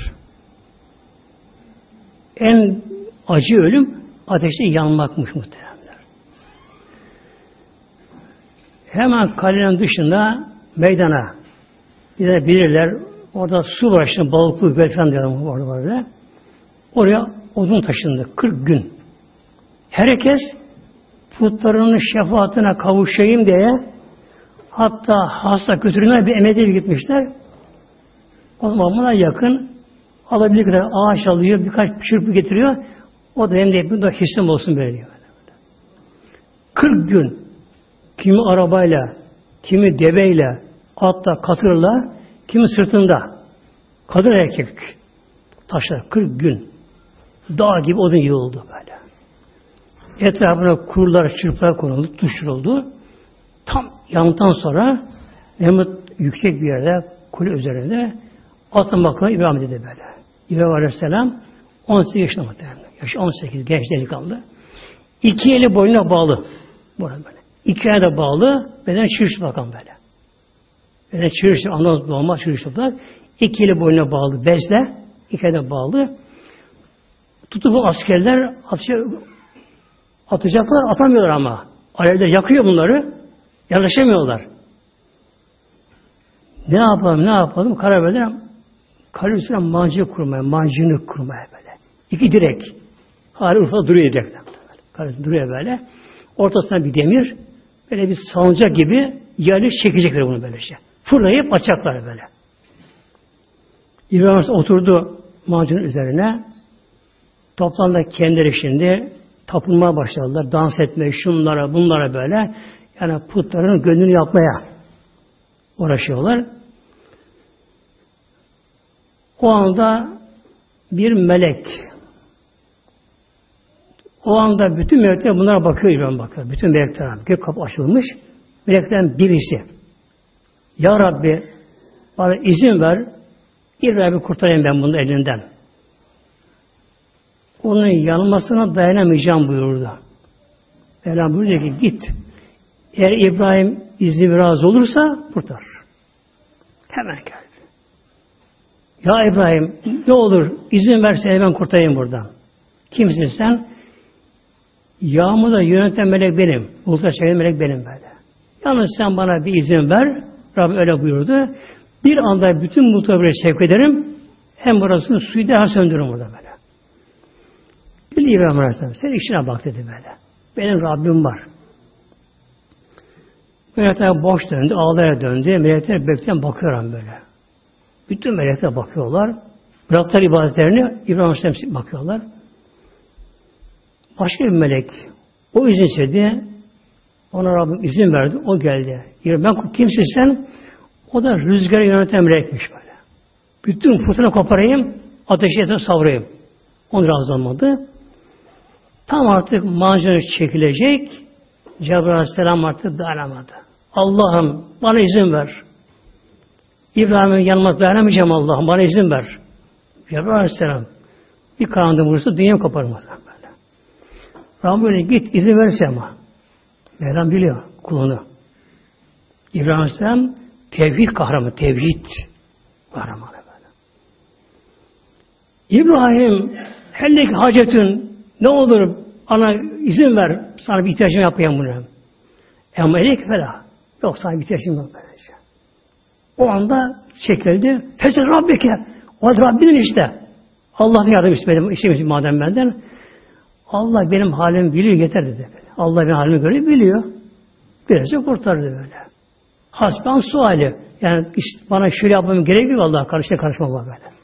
En acı ölüm ateşte yanmakmış muhteremler. Hemen kalenin dışında meydana bilirler. Orada su var işte balıklı falan diyorlar orada böyle. Oraya odun taşındı 40 gün. Herkes putlarının şefaatine kavuşayım diye hatta hasta kötülüğüne bir emede gitmişler. O zaman yakın alabildiği kadar ağaç alıyor, birkaç çırpı getiriyor. O da hem de bir de hissim olsun böyle diyor. 40 gün kimi arabayla, kimi deveyle, atla, katırla, kimi sırtında. Kadın erkek. taşlar 40 gün. Dağ gibi odun yığıldı böyle. Etrafına kurular, çırplar konuldu, düşürüldü. Tam yandıktan sonra Nemrut yüksek bir yerde, kule üzerinde atın bakalım İbrahim dedi böyle. İbrahim Aleyhisselam 18 yaşında muhtemelen. Yaşı 18, genç delikanlı. İki eli boynuna bağlı. Burada böyle. İki de bağlı, beden çırış bakan böyle. Beden çırış, anlamaz doğma çırış toprak. İki eli boynuna bağlı, bezle, iki de bağlı. Tutup bu askerler atıyor, atacaklar, atamıyorlar ama. Alevde yakıyor bunları, yaklaşamıyorlar. Ne yapalım, ne yapalım? Karar verdiler. Kale üstüne kurmaya, mancını kurmaya böyle. İki direk. Hala Urfa duruyor direkten. Kale duruyor böyle. Ortasına bir demir. Böyle bir salıncak gibi yerli çekecekler bunu böylece. Fırlayıp açacaklar böyle. İbrahim oturdu macunun üzerine. Toplamda kendileri şimdi tapınmaya başladılar. Dans etmeye, şunlara, bunlara böyle. Yani putların gönlünü yapmaya uğraşıyorlar. O anda bir melek o anda bütün melekler bunlara bakıyor İbrahim bakıyor. Bütün melekler gök kapı açılmış. Melekten birisi Ya Rabbi bana izin ver İbrahim'i kurtarayım ben bunun elinden. Onun yanmasına dayanamayacağım buyurdu. Mevlam buyurdu ki git. Eğer İbrahim izni biraz olursa kurtar. Hemen gel. Ya İbrahim ne olur izin verse ben kurtarayım buradan. Kimsin sen? Yağmur da yöneten melek benim. Bulutlar çeken melek benim böyle. Yalnız sen bana bir izin ver. Rabbim öyle buyurdu. Bir anda bütün bulutları böyle sevk ederim. Hem burasını suyu daha söndürürüm burada böyle. Dedi İbrahim Aleyhisselam. Sen işine bak dedi böyle. Benim Rabbim var. Melekler boş döndü, ağlaya döndü. Melekler bekleyen bakıyorum böyle. Bütün melekler bakıyorlar. Bıraktılar ibadetlerini İbrahim Aleyhisselam bakıyorlar. Başka bir melek o izin istedi. Ona Rabbim izin verdi. O geldi. Yani ben kimsin sen? O da rüzgarı yöneten melekmiş böyle. Bütün fırtına koparayım, ateşi etrafı savrayım. Onu razı olmadı. Tam artık macera çekilecek. Cebrail Aleyhisselam artık dayanamadı. Allah'ım bana izin ver. İbrahim'in yanına dayanamayacağım Allah'ım. Bana izin ver. Cebrail Aleyhisselam bir karanlık vurursa dünya koparmaz. Böyle. Rabbim böyle git izin verirse ama. Mevlam biliyor kulunu. İbrahim Aleyhisselam tevhid kahramanı, tevhid kahramanı böyle. İbrahim hellek hacetün ne olur ana izin ver sana bir ihtiyacım yapayım bunu. Ama elek fela. Yok sana bir ihtiyacım yok böylece. O anda çekildi. Fesel Rabbike. O da Rabbinin işte. Allah'ın yardım istedim, istemiş madem benden. Allah benim halimi biliyor yeter dedi. Allah benim halimi görüyor biliyor. Birazcık kurtardı böyle. Hasban suali. Yani işte bana şöyle yapmam gerekiyor Allah karışa karışmam var böyle.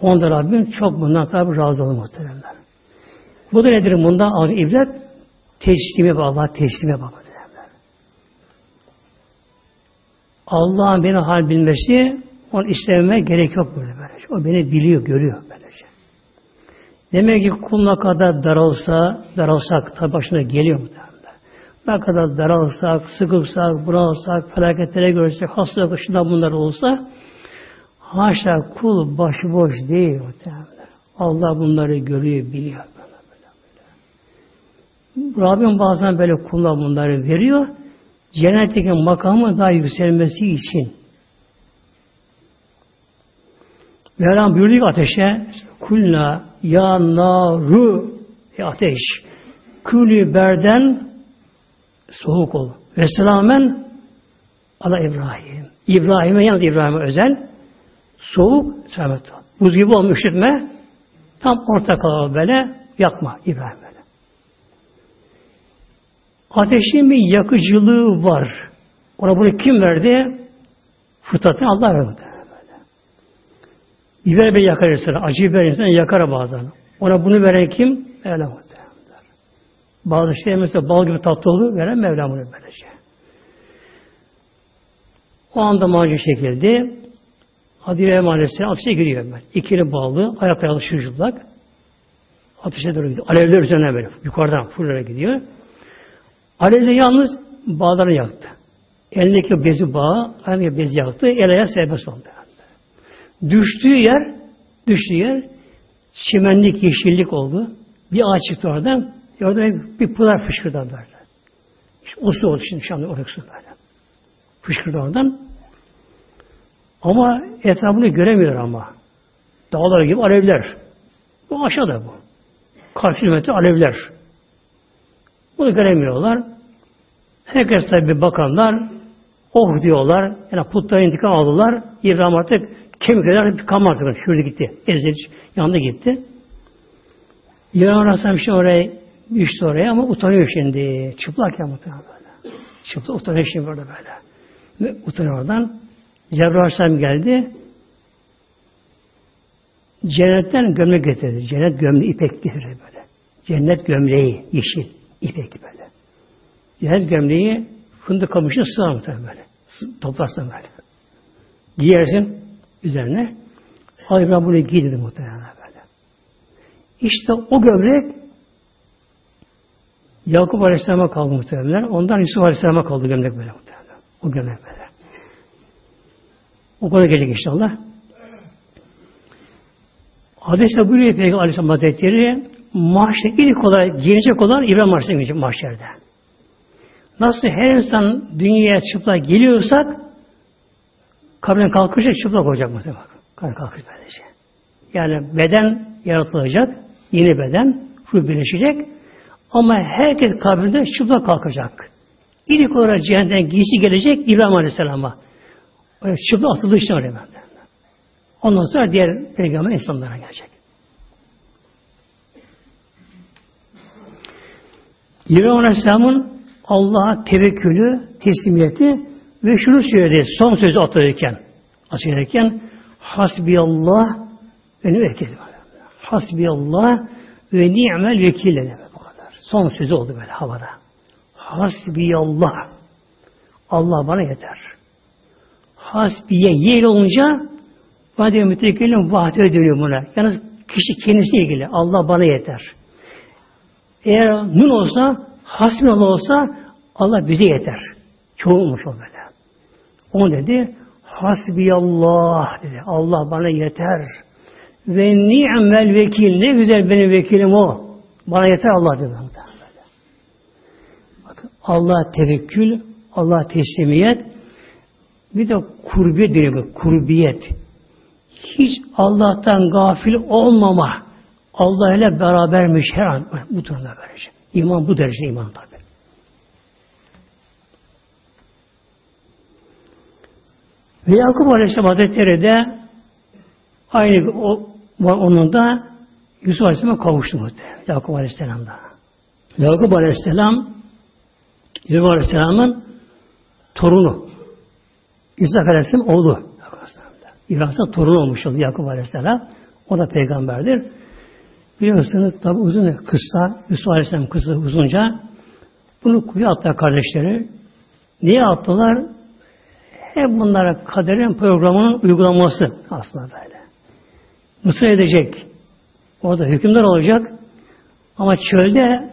Onda Rabbim çok bundan tabi razı olun muhteremler. Bu da nedir bundan? Ağır ibret teslime bak. Allah teslime bak. Allah'ın beni hal bilmesi onu istememe gerek yok böyle böylece. O beni biliyor, görüyor böylece. Demek ki kul ne kadar daralsa, daralsak tabi başına geliyor mu Ne kadar daralsak, sıkılsak, bunalsak, felaketlere görsek, hastalık şundan bunlar olsa haşa kul başıboş değil muhtemelen. Allah bunları görüyor, biliyor. Rabbim bazen böyle kullar bunları veriyor cennetteki makamı daha yükselmesi için. Mevlam buyurdu ki ateşe kulna ya naru ya ateş külü berden soğuk ol. Ve selamen ala İbrahim. İbrahim'e yalnız İbrahim'e özel soğuk selamet. Buz gibi olmuş üşütme tam orta kal böyle yakma İbrahim böyle. Ateşin bir yakıcılığı var. Ona bunu kim verdi? Fıtratını Allah verdi. Biber bir yakar insan, acı biber insan yakar bazen. Ona bunu veren kim? Mevlam Bazı şey mesela bal gibi tatlı olur, veren Mevlam bunu böylece. O anda macun şekilde Hadi İbrahim Aleyhisselam ateşe giriyor hemen. İkili bağlı, ayakta alışıyor çıplak. Ateşe doğru gidiyor. Alevler üzerine böyle. Yukarıdan fırlara gidiyor. Alevler yalnız bağlarını yaktı. Elindeki bezi bağı, aynı bezi yaktı. El ayağı serbest oldu. Düştüğü yer, düştüğü yer çimenlik, yeşillik oldu. Bir ağaç çıktı oradan. Orada bir pınar fışkırdı böyle. İşte o su oldu şimdi şu anda orada su böyle. Fışkırdı oradan. Ama etrafını göremiyor ama. Dağlar gibi alevler. Bu aşağıda bu. Kaç kilometre alevler. Bunu göremiyorlar. Herkes tabi bakanlar oh diyorlar. Yani putların intikam aldılar. İbrahim artık kemikler bir kan artık. Şurada gitti. Ezil yanında gitti. İbrahim Aleyhisselam şimdi oraya düştü oraya ama utanıyor şimdi. Çıplak ya muhtemelen böyle. Çıplak utanıyor şimdi burada böyle. Ve utanıyor oradan. Cebrail Aleyhisselam geldi. Cennetten gömlek getirdi. Cennet gömleği ipek getirdi böyle. Cennet gömleği yeşil, ipek böyle. Cennet gömleği fındık kamışına sığar muhtemelen böyle. Toplarsın böyle. Giyersin üzerine. Ay ben bunu giy dedi muhtemelen böyle. İşte o gömlek Yakup Aleyhisselam'a kaldı muhtemelen. Ondan Yusuf Aleyhisselam'a kaldı gömlek böyle muhtemelen. O gömlek böyle. O kadar gelecek inşallah. Hadiste buyuruyor Peygamber Aleyhisselam Hazretleri mahşer ilk olarak gelecek olan İbrahim Aleyhisselam mahşerde. Nasıl her insan dünyaya çıplak geliyorsak kabrin kalkacak çıplak olacak mı? Kabrin kalkacak böylece. Yani beden yaratılacak, yeni beden, ruh birleşecek ama herkes kabrinde çıplak kalkacak. İlk olarak cehennemden giysi gelecek İbrahim Aleyhisselam'a. Öyle çıplak atıldığı için oraya bende. Ondan sonra diğer peygamber insanlara gelecek. İbrahim Aleyhisselam'ın Allah'a tevekkülü, teslimiyeti ve şunu söyledi son sözü atılırken atılırken Hasbiyallah ve ni'mel vekil. Hasbiyallah ve ni'mel vekil bu kadar. Son sözü oldu böyle havada. Hasbiyallah. Allah bana yeter. Hasbiye yer olunca Vadeli mütekellim vahdine dönüyor buna. Yalnız kişi kendisiyle ilgili. Allah bana yeter. Eğer nun olsa, hasbinallah olsa Allah bize yeter. Çoğulmuş o böyle. O dedi, hasbiyallah dedi. Allah bana yeter. Ve ni'mel vekil. Ne güzel benim vekilim o. Bana yeter Allah dedi. Bakın Allah tevekkül, Allah teslimiyet, bir de kurbiyet deniyor. Kurbiyet hiç Allah'tan gafil olmama, Allah ile berabermiş her an bu durumda böylece. İman bu derece iman tabi. Ve Yakup Aleyhisselam Hazretleri de aynı o, onun da Yusuf Aleyhisselam'a kavuştu muhtemelen. Yakup Aleyhisselam'da. Yakup Aleyhisselam Yusuf Aleyhisselam'ın torunu. İsa Aleyhisselam oğlu. İbrahim'den torun olmuş oldu Yakup Aleyhisselam. O da peygamberdir. Biliyorsunuz tabi uzun kısa, Yusuf Aleyhisselam kısa uzunca bunu kuyu attılar kardeşleri. Niye attılar? Hep bunlara kaderin programının uygulaması aslında böyle. Mısır edecek. Orada hükümdar olacak. Ama çölde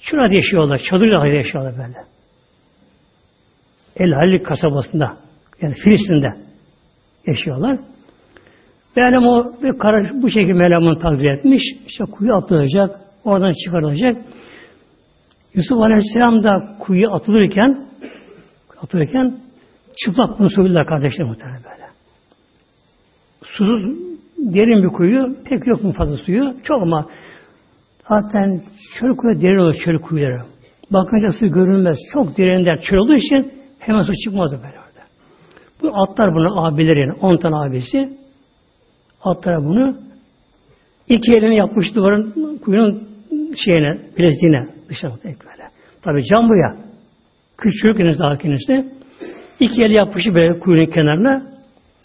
şurada yaşıyorlar. Çadırla yaşıyorlar böyle. El Halil kasabasında. Yani Filistin'de yaşıyorlar. Meryem o bir karar, bu şekilde Meryem'i takdir etmiş. İşte kuyu atılacak, oradan çıkarılacak. Yusuf Aleyhisselam da kuyuya atılırken atılırken çıplak bunu söylediler kardeşler muhtemelen böyle. Susuz derin bir kuyu, pek yok mu fazla suyu? Çok ama zaten çöl kuyu derin olur çöl kuyuları. Bakınca su görünmez. Çok derinden çöl olduğu için hemen su çıkmaz böyle. Bu atlar bunu abileri yani 10 tane abisi atlara bunu iki elini yapmış duvarın kuyunun şeyine, bileziğine dışarı böyle. Tabi cam bu ya. Küçük henüz daha kendisi. İki eli yapmışı böyle kuyunun kenarına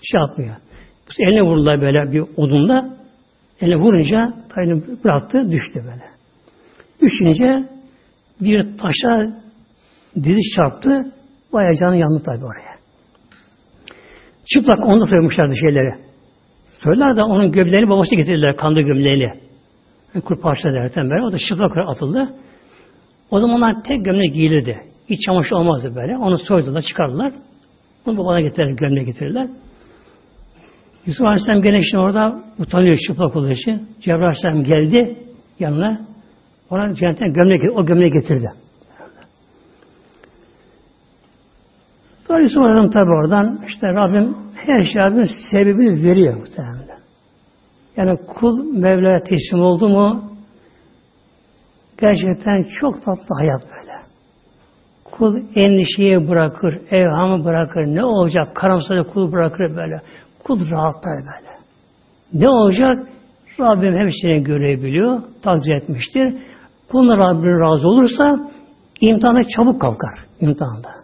şey yapmıyor. Eline vurdular böyle bir odunla. Eline vurunca tabii bıraktı, düştü böyle. Düşünce bir taşa dizi çarptı. Bayağı canı yandı tabi oraya. Çıplak onu koymuşlardı şeyleri. Söyler de onun gömleğini babası getirdiler, kanlı gömleğini. Kurt parçaları derken böyle. O da şıplak atıldı. O zamanlar tek gömlek giyilirdi. İç çamaşır olmazdı böyle. Onu soydular, çıkardılar. Onu babana getirirler, gömleği getirirler. Yusuf Aleyhisselam gene işte orada utanıyor çıplak olduğu için. Cebrail Aleyhisselam geldi yanına. Ona cennetten gömlek, o gömleği getirdi. Sonra Yusuf Aleyhisselam tabi oradan işte Rabbim her şeyin sebebini veriyor muhtemelen. Yani kul Mevla'ya teslim oldu mu gerçekten çok tatlı hayat böyle. Kul endişeyi bırakır, evhamı bırakır. Ne olacak? Karamsarı kul bırakır böyle. Kul rahatlar böyle. Ne olacak? Rabbim hepsini görebiliyor, takdir etmiştir. Kulun Rabbim razı olursa imtihana çabuk kalkar imtihanda.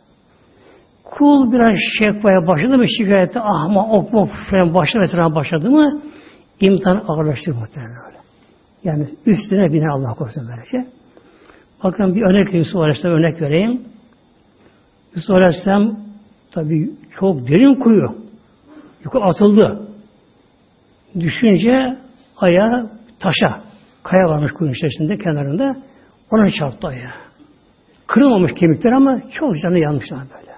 Kul biraz şekvaya başladı mı, şikayete ahma, okma falan başladı, mesela başladı mı, imtihan ağırlaştırır muhtemelen öyle. Yani üstüne biner Allah korusun böylece. Bakın bir örnek Yusuf Aleyhisselam örnek vereyim. Yusuf Aleyhisselam tabi çok derin kuyu. Yukarı atıldı. Düşünce ayağı taşa, kaya varmış kuyunun içerisinde, kenarında. Ona çarptı ayağı. Kırılmamış kemikler ama çok canı yanmışlar böyle.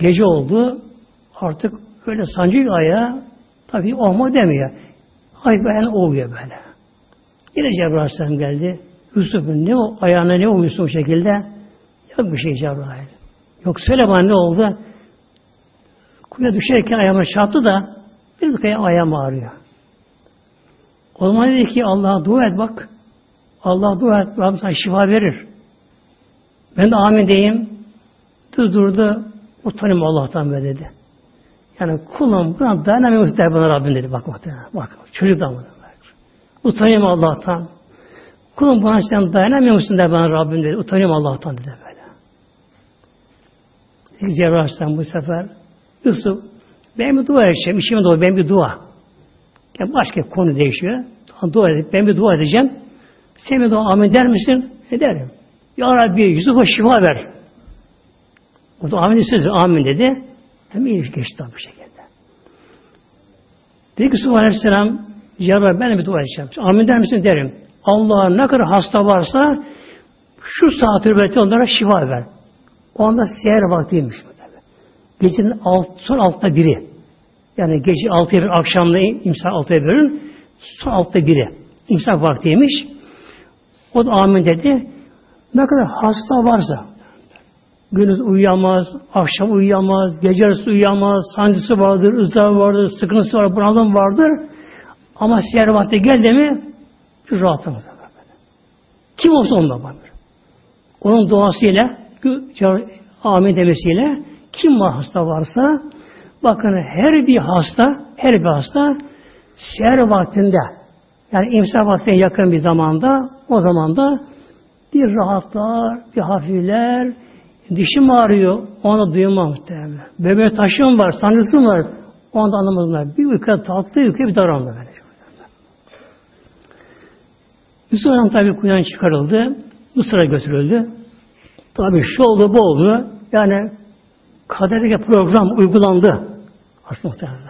Gece oldu. Artık öyle sancı ayağı tabi olma demiyor. Ay ben oluyor böyle. Yine Cebrail Aleyhisselam geldi. Yusuf'un ne o ayağına ne olmuşsun o şekilde? Yok bir şey Cebrail. Yok söyle bana ne oldu? Kuyuya düşerken ayağıma çarptı da bir dakika ayağım ağrıyor. O zaman dedi ki Allah'a dua et bak. Allah dua et. Rabbim sana şifa verir. Ben de amin diyeyim. Durdu. Utanayım Allah'tan böyle dedi. Yani kulum buna dayanamıyor der bana Rabbim dedi. Bak muhtemelen. Bak çocuk da bunu. Utanayım Allah'tan. Kulum bana sen dayanamıyor musun der bana Rabbim dedi. Utanıyorum Allah'tan dedi böyle. Cebrail Aleyhisselam bu sefer Yusuf ben bir dua edeceğim. İşime doğru ben bir dua. Yani başka konu değişiyor. Dua edip ben bir dua edeceğim. Sen bir dua amin der misin? Ederim. Ya Rabbi Yusuf'a şifa ver. O da amin siz amin dedi. Hem iyi geçti tabi bu şekilde. Dedi ki Yusuf Aleyhisselam Ya Rabbi ben de bir dua edeceğim. Amin der misin? Derim. Allah ne kadar hasta varsa şu saat hürmeti onlara şifa ver. O anda seher vaktiymiş. Gecenin alt, son altta biri. Yani gece altıya bir akşamleyin imsak altıya bölün. Son altta biri. İmsak vaktiymiş. O da amin dedi. Ne kadar hasta varsa gündüz uyuyamaz, akşam uyuyamaz, gece uyuyamaz, sancısı vardır, ızdırabı vardır, sıkıntısı var, bunalım vardır. Ama seher vakti geldi mi bir rahatlamaz. Kim olsa ondan var. Onun duasıyla, amin demesiyle kim hasta varsa bakın her bir hasta, her bir hasta seher vaktinde yani imsak vaktine yakın bir zamanda o zamanda bir rahatlar, bir hafifler, dişim ağrıyor, onu duyamam muhtemelen. Bebeğe taşım var, sancısı var, onu da anlamadılar. Bir uykuya tatlı uykuya bir davrandı böyle. Yusuf Hanım tabi kuyudan çıkarıldı. Mısır'a götürüldü. Tabi şu oldu bu oldu. Yani kaderdeki program uygulandı. Aslında muhtemelen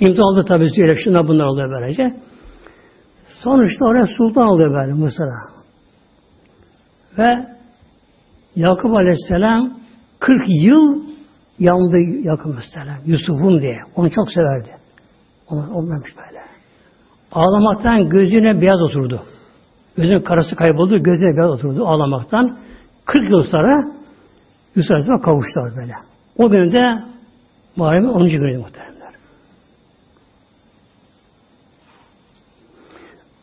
böyle. Oldu tabi Züyle. Şuna bunlar oluyor böylece. Sonuçta oraya sultan oluyor böyle Mısır'a. Ve Yakup Aleyhisselam 40 yıl yandı Yakup Aleyhisselam. Yusuf'un diye. Onu çok severdi. Onu olmamış böyle. Ağlamaktan gözüne beyaz oturdu. Gözünün karası kayboldu, gözüne beyaz oturdu ağlamaktan. 40 yıl sonra Yusuf Aleyhisselam kavuştular böyle. O gün de Muharrem'in 10. günüydü muhteremler.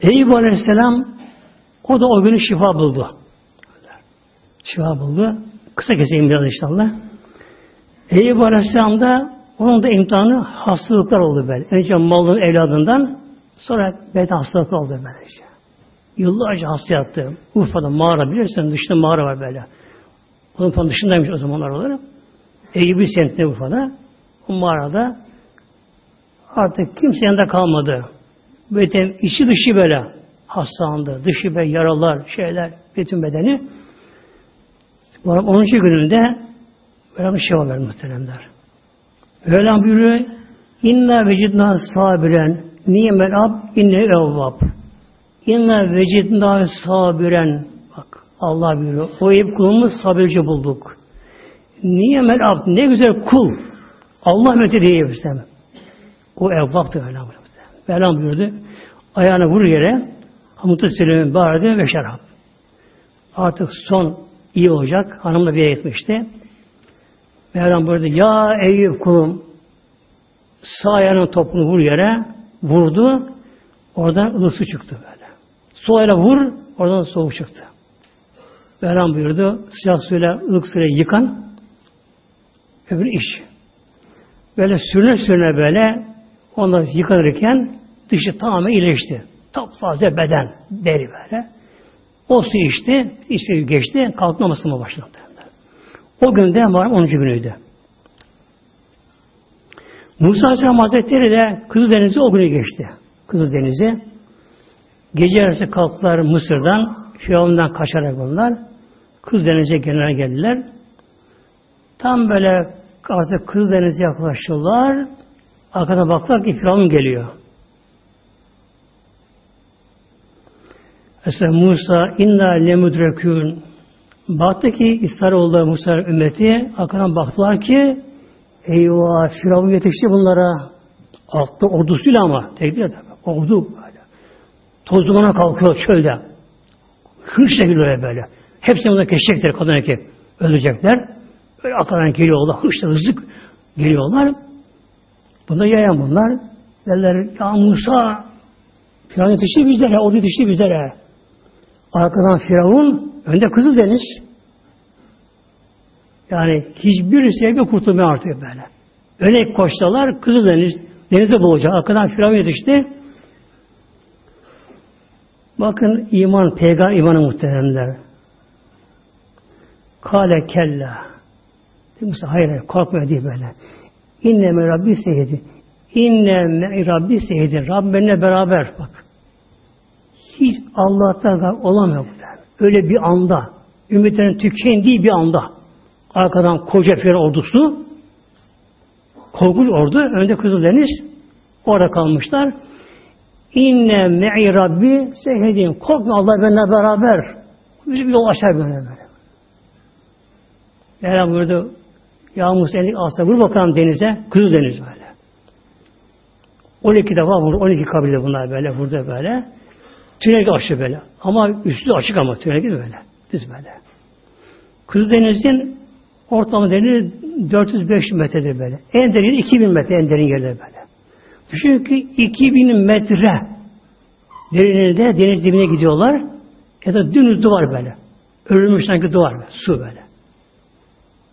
Eyüp Aleyhisselam o da o günü şifa buldu. Şifa buldu. Kısa keseyim biraz inşallah. Eyüp Aleyhisselam onun da imtihanı hastalıklar oldu böyle. Önce malın evladından sonra beden hastalıklar oldu böylece. Yıllarca hasta yattı. Urfa'da mağara bilirsin dışında mağara var böyle. Onun tam dışındaymış o zamanlar olarak. Eyüp'ü semtinde Urfa'da. O mağarada artık kimse yanında kalmadı. Beden içi dışı böyle hastalandı. Dışı böyle yaralar, şeyler, bütün bedeni. Bu 10. gününde böyle bir şey var muhteremler. Mevlam buyuruyor İnna vecidna sabiren niyemel ab inne evvab. İnna vecidna sabiren bak Allah buyuruyor. O ev kulumuz sabırcı bulduk. Niyemel ab ne güzel kul. Allah meti diye istemem. O evvaptı Mevlam buyurdu. Mevlam buyurdu. Ayağını vur yere Hamut-ı Süleyman bağırdı ve şarap. Artık son iyi olacak. Hanım da bir yere gitmişti. Mevlam buyurdu. Ya Eyüp kulum sağ ayağının topunu vur yere vurdu. Oradan ılık su çıktı böyle. Su ayağıyla vur. Oradan soğuk çıktı. Mevlam buyurdu. Sıcak suyla ılık suyla yıkan öbür iş. Böyle sürüne sürüne böyle onlar yıkanırken dışı tamamen iyileşti. Taptaze beden, deri böyle. O su içti, işte geçti, kalkmaması mı başladı? O günde var 10. günüydü. Musa Aleyhisselam Hazretleri de Kızıldeniz'i o günü geçti. Kızıldeniz'i. Gece yarısı kalktılar Mısır'dan, Firavun'dan kaçarak onlar. Kızıldeniz'e genel geldiler. Tam böyle artık Kızıldeniz'e yaklaştılar. Arkadan baktılar ki Firavun geliyor. Mesela Musa inna lemudrekûn Baktı ki İsrailoğulları Musa ümmeti arkadan baktılar ki eyvah Firavun yetişti bunlara. Altta ordusuyla ama tek değil Ordu böyle. Toz dumana kalkıyor çölde. Hırçla geliyor böyle. Hepsini bunlar kesecekler kadın erkek. Ölecekler. Böyle arkadan geliyorlar. Hırçla hızlı geliyorlar. Bunda yayan bunlar. Derler ya Musa Firavun yetişti bizlere. Ordu yetişti bizlere. Arkadan Firavun, önde Kızıldeniz. Yani hiçbir sevgi kurtulmuyor artık böyle. Öne koştular, Kızıldeniz denize boğacak. Arkadan Firavun yetişti. Bakın iman, peygamber imanı muhteremler. Kale kella. Musa hayır korkma diye böyle. İnne me Rabbi seyidi. İnne me Rabbi seyidi. Rabbimle beraber bak hiç Allah'tan olamıyor bu der. Öyle bir anda, ümitlerin tükendiği bir anda, arkadan koca Firavun ordusu, korkunç ordu, önde Kızıldeniz, orada kalmışlar. İnne me'i Rabbi sehedin. Korkma Allah benimle beraber. Bizi bir yol açar böyle böyle. Mevlam buyurdu. Ya Musa elini alsa vur bakalım denize. Kızıl deniz böyle. 12 defa vurdu. 12 kabile bunlar böyle. Vurdu böyle. Tünel açı böyle. Ama üstü açık ama tünel gibi böyle. Düz böyle. Kızıldeniz'in ortalama derinliği 405 metredir böyle. En derin 2000 metre en derin yerler böyle. Düşün ki 2000 metre derinliğinde deniz dibine gidiyorlar ya da dümdüz duvar böyle. Örülmüş sanki duvar böyle. Su böyle.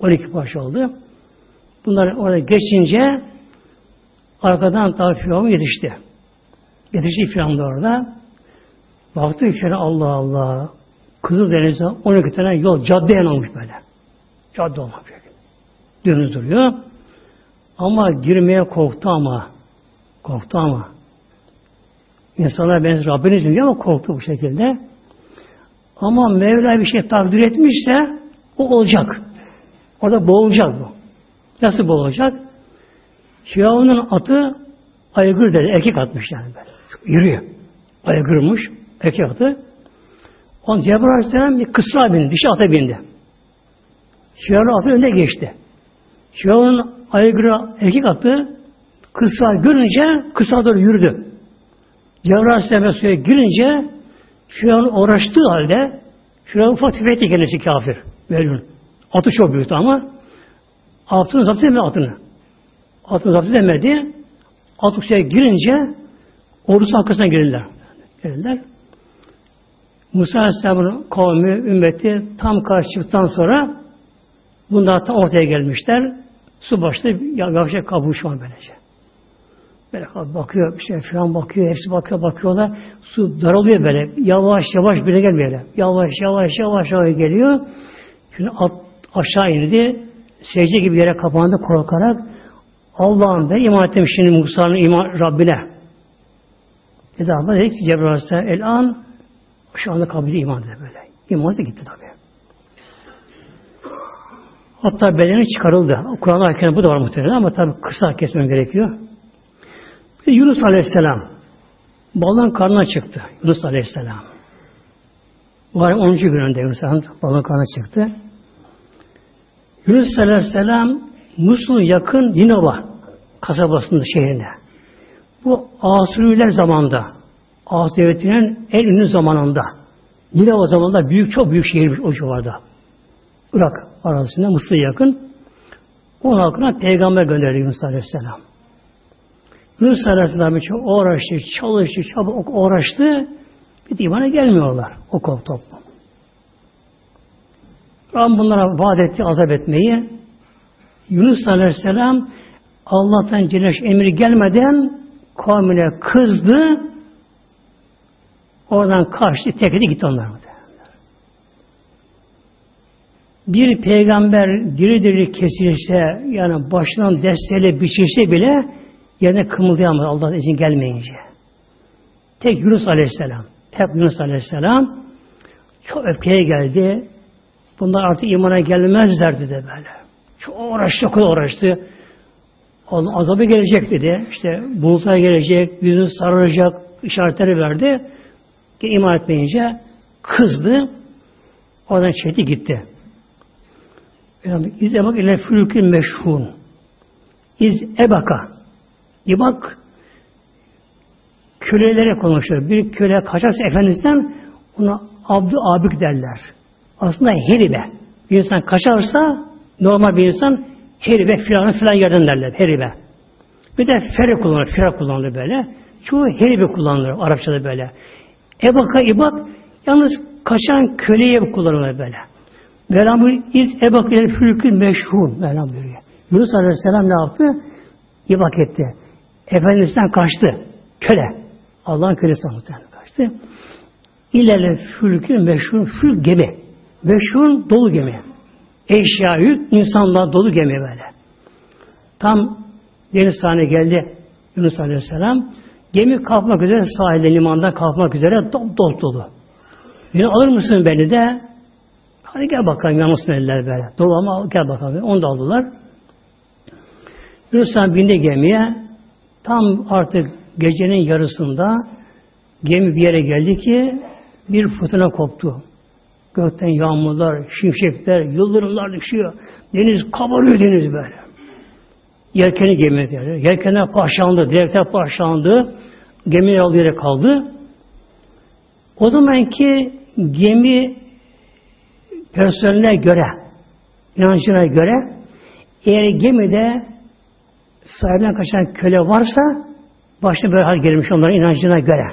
12 parça oldu. Bunlar orada geçince arkadan tabi Firavun yetişti. Yetişti Firavun da orada. Baktı içeri Allah Allah. Kızıldeniz'de 12 tane yol, cadde yanılmış böyle. Cadde olmak böyle. Dönüz duruyor. Ama girmeye korktu ama. Korktu ama. İnsanlar ben Rabbiniz diyor ama korktu bu şekilde. Ama Mevla bir şey takdir etmişse o olacak. Orada boğulacak bu. Nasıl boğulacak? Firavun'un atı aygır dedi. Erkek atmış yani böyle. Yürüyor. Aygırmış. Erkek atı. On Cebrail Aleyhisselam bir kısra bindi. Dişi ata bindi. Firavun atı önde geçti. Firavun'un aygırı erkek atı kısra görünce kısra doğru yürüdü. Cebrail Aleyhisselam suya girince Firavun uğraştığı halde Firavun ufak tefetti kendisi kafir. Velhün. Atı çok büyüktü ama atını zapt edemedi atını. Atını zapt edemedi. Atı suya girince ordusu arkasına girirler. Girirler. Musa Aleyhisselam'ın kavmi, ümmeti tam karşıdan sonra bunlar tam ortaya gelmişler. Su başta yavaşça kavuşma böylece. Böyle bakıyor, işte falan bakıyor, hepsi bakıyor, bakıyorlar. Su daralıyor böyle. Yavaş yavaş bile gelmiyor. Yavaş yavaş yavaş yavaş geliyor. Şimdi aşağı indi. Secde gibi yere kapandı korkarak. Allah'ım ben iman ettim şimdi Musa'nın iman Rabbine. Dedi ama dedi ki Cebrail el an şu anda kabile iman dedi böyle. İman da gitti tabi. Hatta bedeni çıkarıldı. Kur'an ayetinde bu da var muhtemelen ama tabi kısa kesmem gerekiyor. Ve Yunus Aleyhisselam balon karnına çıktı. Yunus Aleyhisselam. Var 10. gününde Yunus Aleyhisselam balon karnına çıktı. Yunus Aleyhisselam Musul'un yakın Ninova kasabasında şehrinde. Bu Asuriler zamanda As devletinin en ünlü zamanında Ninova zamanında büyük çok büyük şehir o civarda. Irak arasında Musul'a yakın. Onun halkına peygamber gönderdi Yunus Aleyhisselam. Yunus Aleyhisselam için uğraştı, çalıştı, çabuk uğraştı. Bir imana gelmiyorlar o toplum. Rabbim bunlara vaat etti azap etmeyi. Yunus Aleyhisselam Allah'tan Cenneş emri gelmeden kavmine kızdı. Oradan kaçtı, tekedi gitti onlar. Bir peygamber diri diri kesilse, yani başından desteğiyle biçilse bile yerine kımıldayamaz Allah izin gelmeyince. Tek Yunus Aleyhisselam, tek Yunus Aleyhisselam çok öfkeye geldi. Bunlar artık imana gelmezler dedi böyle. Çok uğraştı, çok uğraştı. Onun azabı gelecek dedi. İşte bulutlar gelecek, yüzünü sarılacak işaretleri verdi. Ki iman etmeyince kızdı. Oradan çekti gitti. Yani iz ebak ile fülkü meşhun. İz ebaka. İbak kölelere konuşur. Bir köle kaçarsa efendisinden ona abdü abik derler. Aslında heribe. Bir insan kaçarsa normal bir insan heribe filan filan yerden derler. Heribe. Bir de fere kullanılır. Fira kullanılır böyle. Çoğu heribe kullanılır Arapçada böyle. Ebaka ibak yalnız kaçan köleye kullanılır böyle. Mevlam buyuruyor, iz ebak ile fülkü meşhur. Mevlam buyuruyor. Yunus Aleyhisselam ne yaptı? İbak etti. Efendisinden kaçtı. Köle. Allah'ın kölesi muhtemelen kaçtı. İlerle fülkü meşhur, fül gemi. Meşhur dolu gemi. Eşya yük, insanlar dolu gemi böyle. Tam deniz sahne geldi Yunus Aleyhisselam. Gemi kalkmak üzere sahilde limanda kalkmak üzere dop dop dolu. Beni alır mısın beni de? Hadi gel bakalım yanılsın eller böyle. Dolu ama gel bakalım. Onu da aldılar. Yunus bindi gemiye. Tam artık gecenin yarısında gemi bir yere geldi ki bir fırtına koptu. Gökten yağmurlar, şimşekler, yıldırımlar düşüyor. Deniz kabarıyor deniz böyle. Yelkeni gemi diyor. Yelkenler parçalandı, direkler parçalandı. Gemi aldığı yere kaldı. O zamanki gemi personeline göre, inancına göre eğer gemide sahibinden kaçan köle varsa başına böyle hal gelmiş onların inancına göre.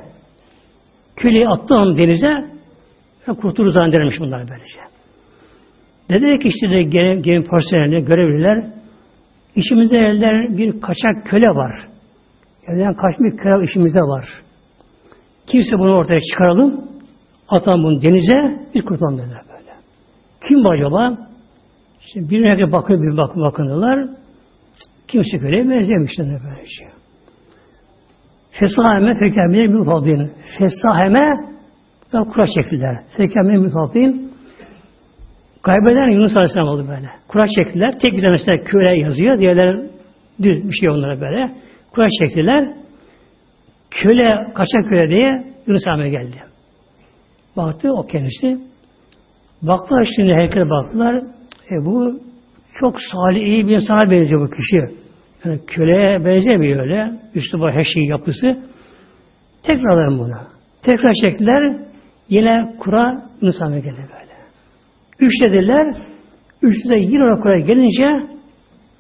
Köleyi attı denize kurtulur zannedermiş bunlar böylece. Dediler ki işte de gemi, gemi personeline görevliler işimizde eller bir kaçak köle var. Evden kaçmış köle işimizde var. Kimse bunu ortaya çıkaralım atan bunu denize biz kurtulalım dediler böyle. Kim bu acaba? İşte birine bakın bir bakın bakındılar. Kimse köleye benzemişler böylece. Fesaheme fekemine müfadin. Fesaheme da kura çektiler. Fekemine müfadin. Kaybeden Yunus Aleyhisselam oldu böyle. Kura çektiler. Tek bir tanesi köle yazıyor. Diğerleri düz bir şey onlara böyle. Kura çektiler. Köle, kaçak köle diye Yunus Aleyhisselam'a geldi. Baktı o kendisi. Baktılar şimdi herkese baktılar. E bu çok salih, iyi bir insana benziyor bu kişi. Yani köleye benzemiyor öyle. Üstü baş her şey yapısı. Tekrarlayın bunu. Tekrar çektiler. Yine kura Yunus'a geldi böyle. Üçlediler. Üçlü de yine ona kura gelince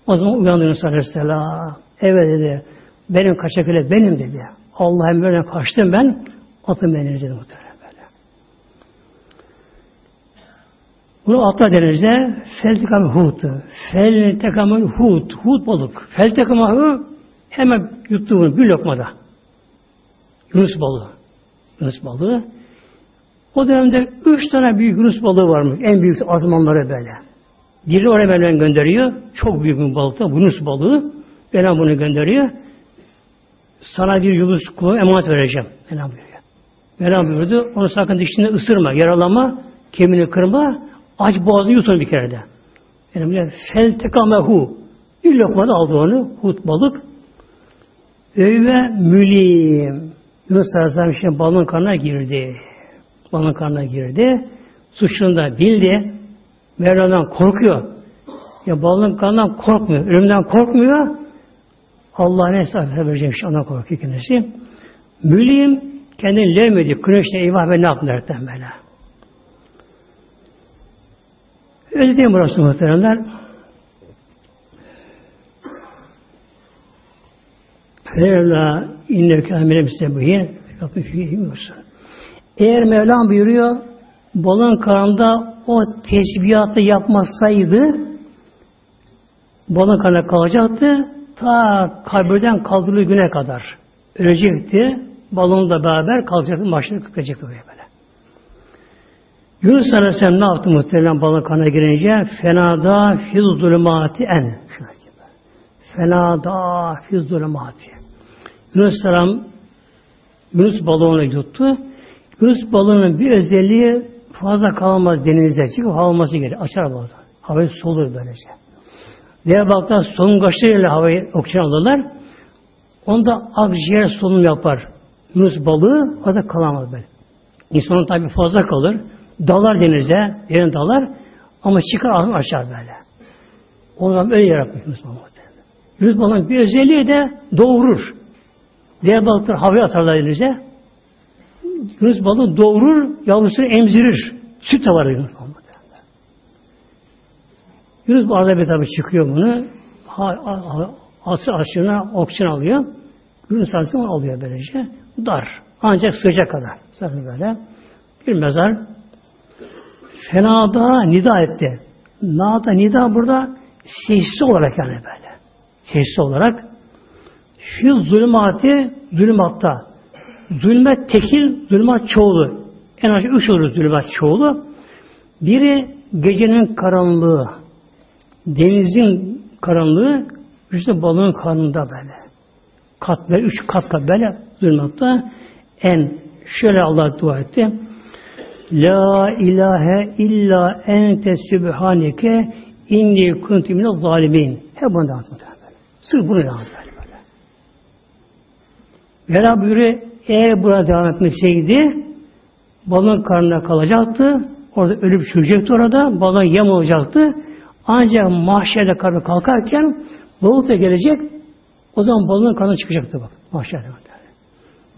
o zaman uyandı Yunus Aleyhisselam. Evet dedi. Benim kaçak öyle benim dedi. Allah emrine kaçtım ben. Atın beni dedi muhtemelen. Bunu atla denizde feltekam hut. Feltekam hut. Hut balık. Feltekam hemen yuttu bunu bir lokmada. Yunus balığı. Yunus balığı. O dönemde üç tane büyük Yunus balığı varmış. En büyük azmanları böyle. Biri oraya Mevlam gönderiyor. Çok büyük bir balık da Yunus balığı. Mevlam bunu gönderiyor. Sana bir Yunus kulu emanet vereceğim. Mevlam buyuruyor. Mevlam buyurdu. Onu sakın dişinde ısırma, yaralama, kemiğini kırma. Aç boğazını yutun bir kere de. Yani fel tekamehu. Bir lokmada aldı onu. Hut balık. Öyle mülim. Yunus Aleyhisselam işte balın kanına girdi. Balın kanına girdi. Suçunu da bildi. Mevla'dan korkuyor. Ya balın kanından korkmuyor. Ölümden korkmuyor. Allah ne hesap verecek işte ona korkuyor kendisi. Mülim kendini levmedi. Güneşle eyvah ben ne yaptım derken böyle. Öyle değil burası muhteremler. Fevla inneke amire müstebbihin Eğer Mevlam buyuruyor balın karnında o tesbihatı yapmasaydı balın karnında kalacaktı ta kabirden kaldırıldığı güne kadar ölecekti. Balonla beraber kalacaktı. Başını kıkacaktı böyle böyle. Yunus Aleyhisselam ne yaptı muhtemelen balon kanına girince? Fenada fiz zulümati en. Fenada fiz zulümati. Yunus Aleyhisselam Yunus balonu yuttu. Yunus balonun bir özelliği fazla kalmaz denizde. Çünkü havlaması gelir. Açar bazen. Havayı solur böylece. Diğer balıklar solunum kaşlarıyla havayı oksijen alırlar. Onda akciğer solunum yapar. Yunus balığı fazla kalamaz böyle. İnsanın tabi fazla kalır. Dalar denize, derin dalar. Ama çıkar ağzını açar böyle. Ondan öyle yaratmış Yunus balığı. Yunus balığının bir özelliği de doğurur. Diğer balıklar havaya atarlar denize. Yunus balığı doğurur, yavrusunu emzirir. Süt de var Yunus balığı. Yunus arada bir tabi çıkıyor bunu. Atı açığına oksijen alıyor. Yunus Aleyhisselam alıyor böylece. Dar. Ancak sıcak kadar. Sakın böyle. Bir mezar. Fenada nida etti. Nada nida burada sessiz olarak yani böyle. Sessiz olarak. Şu zulümati zulümatta. Zulmet tekil, zulümat çoğulu. En az üç olur zulümat çoğulu. Biri gecenin karanlığı, denizin karanlığı, işte balığın karnında böyle. Kat böyle, üç kat kat böyle zulümatta en şöyle Allah dua etti. La ilahe illa ente sübhaneke inni kuntu minel zalimin. Hep bunu da anlatıyor. Sırf bunu da anlatıyor. Mevla buyuruyor, eğer burada devam etmeseydi balığın karnına kalacaktı. Orada ölüp çürüyecekti orada. Balığın yem olacaktı. Ancak mahşerde karnı kalkarken balık da gelecek. O zaman balığın karnı çıkacaktı bak. Mahşerde.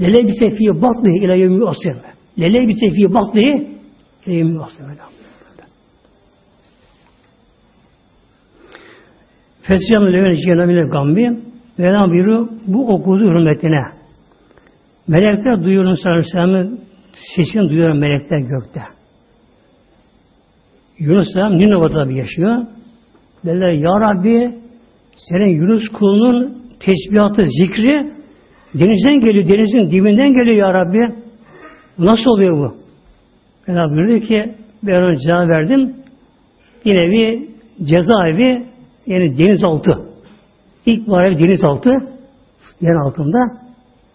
Lele bir sefiye batlı ile yevmi asya. Lele bir sefiye batlı ile yevmi asya. Fesiyam levene cenabine gambi Mevlam buyuruyor bu okudu hürmetine. Melekler duyuyor Aleyhisselam'ın sesini duyuyor melekler gökte. Yunus Aleyhisselam Ninova'da bir yaşıyor. Derler Ya Rabbi senin Yunus kulunun tesbihatı, zikri denizden geliyor, denizin dibinden geliyor Ya Rabbi. Nasıl oluyor bu? Ben buyurdu ki ben ona cevap verdim. Yine bir cezaevi yani denizaltı. İlk var denizaltı yer altında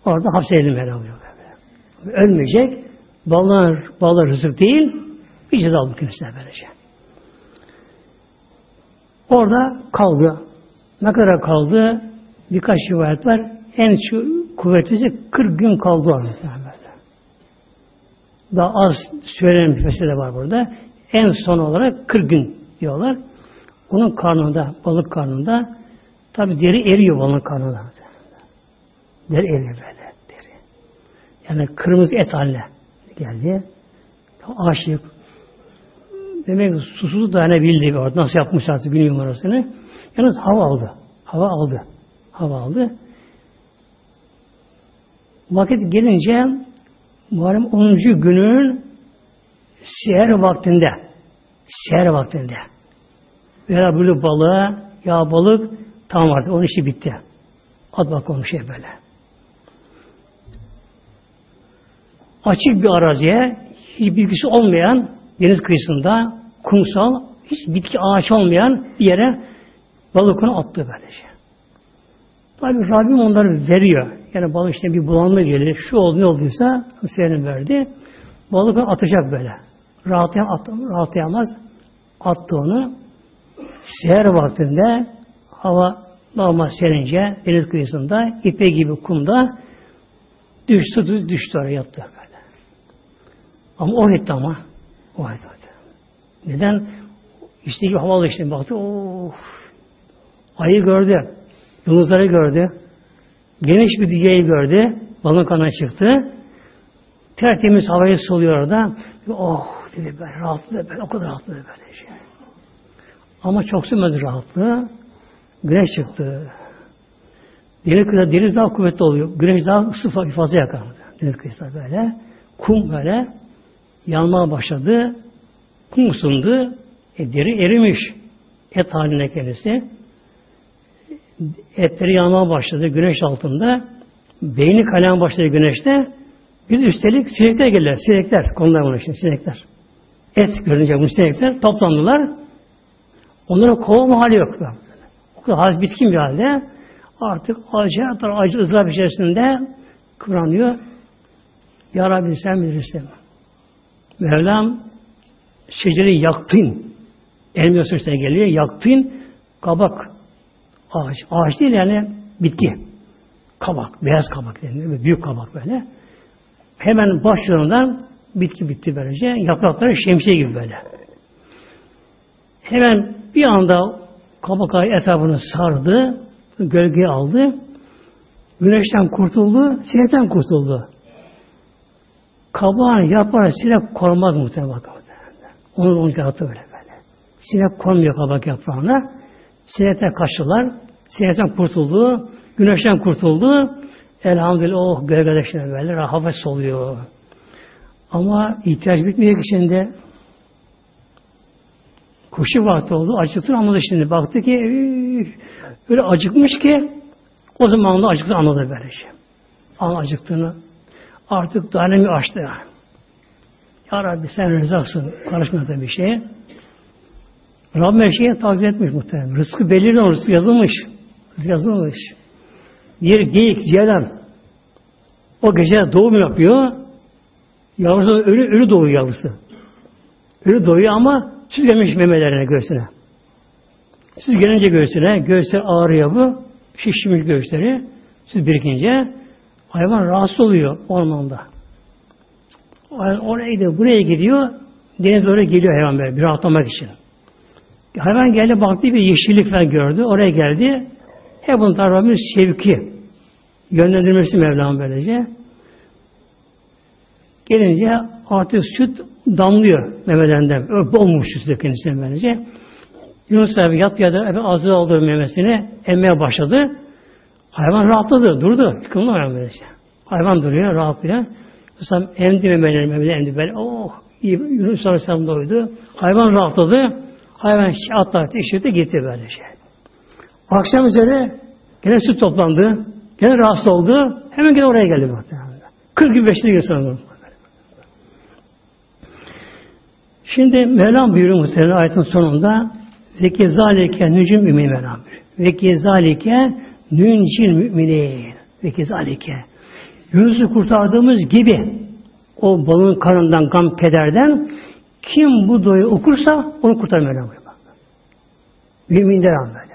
orada hapsedildi Mevlam Ölmeyecek. Ballar, ballar rızık değil. Bir ceza aldı kendisine böylece. Orada kaldı. Ne kadar kaldı? Birkaç rivayet var. En kuvvetlisi 40 gün kaldı orada. Daha az söylenen bir mesele var burada. En son olarak 40 gün diyorlar. Onun karnında, balık karnında tabi deri eriyor balığın karnında. Deri eriyor böyle. Deri. Yani kırmızı et haline geldi. Aşık. Demek ki susuz dayanabildi. Nasıl yapmış artık bilmiyorum orasını. Yalnız hava aldı. Hava aldı. Hava aldı. Vakit gelince Muharrem 10. günün seher vaktinde seher vaktinde veya böyle balığa ya balık tamam artık onun işi bitti. At bakalım şey böyle. Açık bir araziye hiç bilgisi olmayan deniz kıyısında kumsal hiç bitki ağaç olmayan bir yere balık onu attı böylece. Tabi Rabbim onları veriyor. Yani balık işte bir bulanma gelir. Şu oldu ne olduysa senin verdi. Balık onu atacak böyle. Rahatlayam, at, rahatlayamaz. Attı onu. Seher vaktinde hava normal serince deniz kıyısında ipe gibi kumda düştü, düştü oraya yattı. Ama o etti ama. O etti. Neden? İşte havalı işte baktı. Of. Ayı gördü. Yıldızları gördü. Geniş bir dünyayı gördü. Balon kanına çıktı. Tertemiz havayı soluyor orada. Oh dedi ben rahatladı ben o kadar rahatladı böyle şey. Ama çok sürmedi rahatlığı. Güneş çıktı. Deniz deniz daha kuvvetli oluyor. Güneş daha ısı fazla yakar. Deniz kıyısı böyle. Kum böyle yanmaya başladı. Kum ısındı. E, deri erimiş. Et haline kendisi. Etleri yanmaya başladı güneş altında. Beyni kalem başladı güneşte. Bir üstelik sinekler gelirler. Sinekler. Konular bunun için. Sinekler. Et görünce bu sinekler toplandılar. Onların kovma hali yok. O kadar bitkin bir halde artık acı, acı ızlap içerisinde kıvranıyor. Ya Rabbi sen bilirsin. Mevlam şeceri yaktın. Elmiyor sözüne geliyor. Yaktın kabak ağaç. Ağaç değil yani bitki. Kabak. Beyaz kabak deniyor. Büyük kabak böyle. Hemen başlarından bitki bitti böylece. Yaprakları şemsiye gibi böyle. Hemen bir anda kabak ağacı etrafını sardı. Gölge aldı. Güneşten kurtuldu. Sinekten kurtuldu. Kabağın yapar sinek kormaz muhtemelen bakın. Onun onun yarattı böyle böyle. Sinek konmuyor kabak yaprağına. Sinekten kaçtılar. Sinekten kurtuldu. Güneşten kurtuldu. Elhamdülillah oh gölgede şimdi böyle rahat oluyor. Ama ihtiyaç bitmiyor ki şimdi. Kuşu vakti oldu. Acıktığını anladı şimdi. Baktı ki öyle acıkmış ki o zaman da acıktığını anladı böylece. Şey. An acıktığını. Artık dayanamıyor açtı. Ya Rabbi sen rızaksın. Karışma tabii bir şeye. Rabbim her şeyi takdir etmiş muhtemelen. Rızkı belirli rızkı yazılmış. Rızkı yazılmış. Bir geyik, ceylan. O gece doğum yapıyor. Yavrusu ölü, ölü doğuyor yavrusu. Ölü doğuyor ama süt gelmiş memelerine, göğsüne. Süt gelince göğsüne, göğüsler ağrıyor bu. Şişmiş göğüsleri. Süt birikince hayvan rahatsız oluyor ormanda. Oraya gidiyor, buraya gidiyor. Deniz oraya geliyor hayvan böyle bir rahatlamak için. Hayvan geldi baktı bir yeşillik falan gördü. Oraya geldi. Hep bunlar Rabbimiz şevki. Yönlendirmesi Mevlam böylece. Gelince artık süt damlıyor memelerinden. Öyle olmuş süt kendisine böylece. Yunus abi yat ya da ağzı aldı memesini emmeye başladı. Hayvan rahatladı, durdu. Yıkılma hayvan böylece. Hayvan duruyor, rahatlıyor. Mesela emdi memeleri, memeleri emdi böyle. Oh! Yunus Aleyhisselam doydu. Hayvan rahatladı. Hayvan atlattı, işirdi, gitti böyle şey. Akşam üzere gene süt toplandı. Gene rahatsız oldu. Hemen gene oraya geldi muhtemelen. 40 gün beşli gün sonra. Şimdi Mevlam buyuruyor muhtemelen ayetin sonunda ve kezalike nücüm mümin Mevlam buyuruyor. Ve kezalike nüncil müminin. Ve kezalike. Yunus'u kurtardığımız gibi o balığın karnından, gam, kederden kim bu duayı okursa onu kurtar Mevlam buyuruyor. Müminler böyle.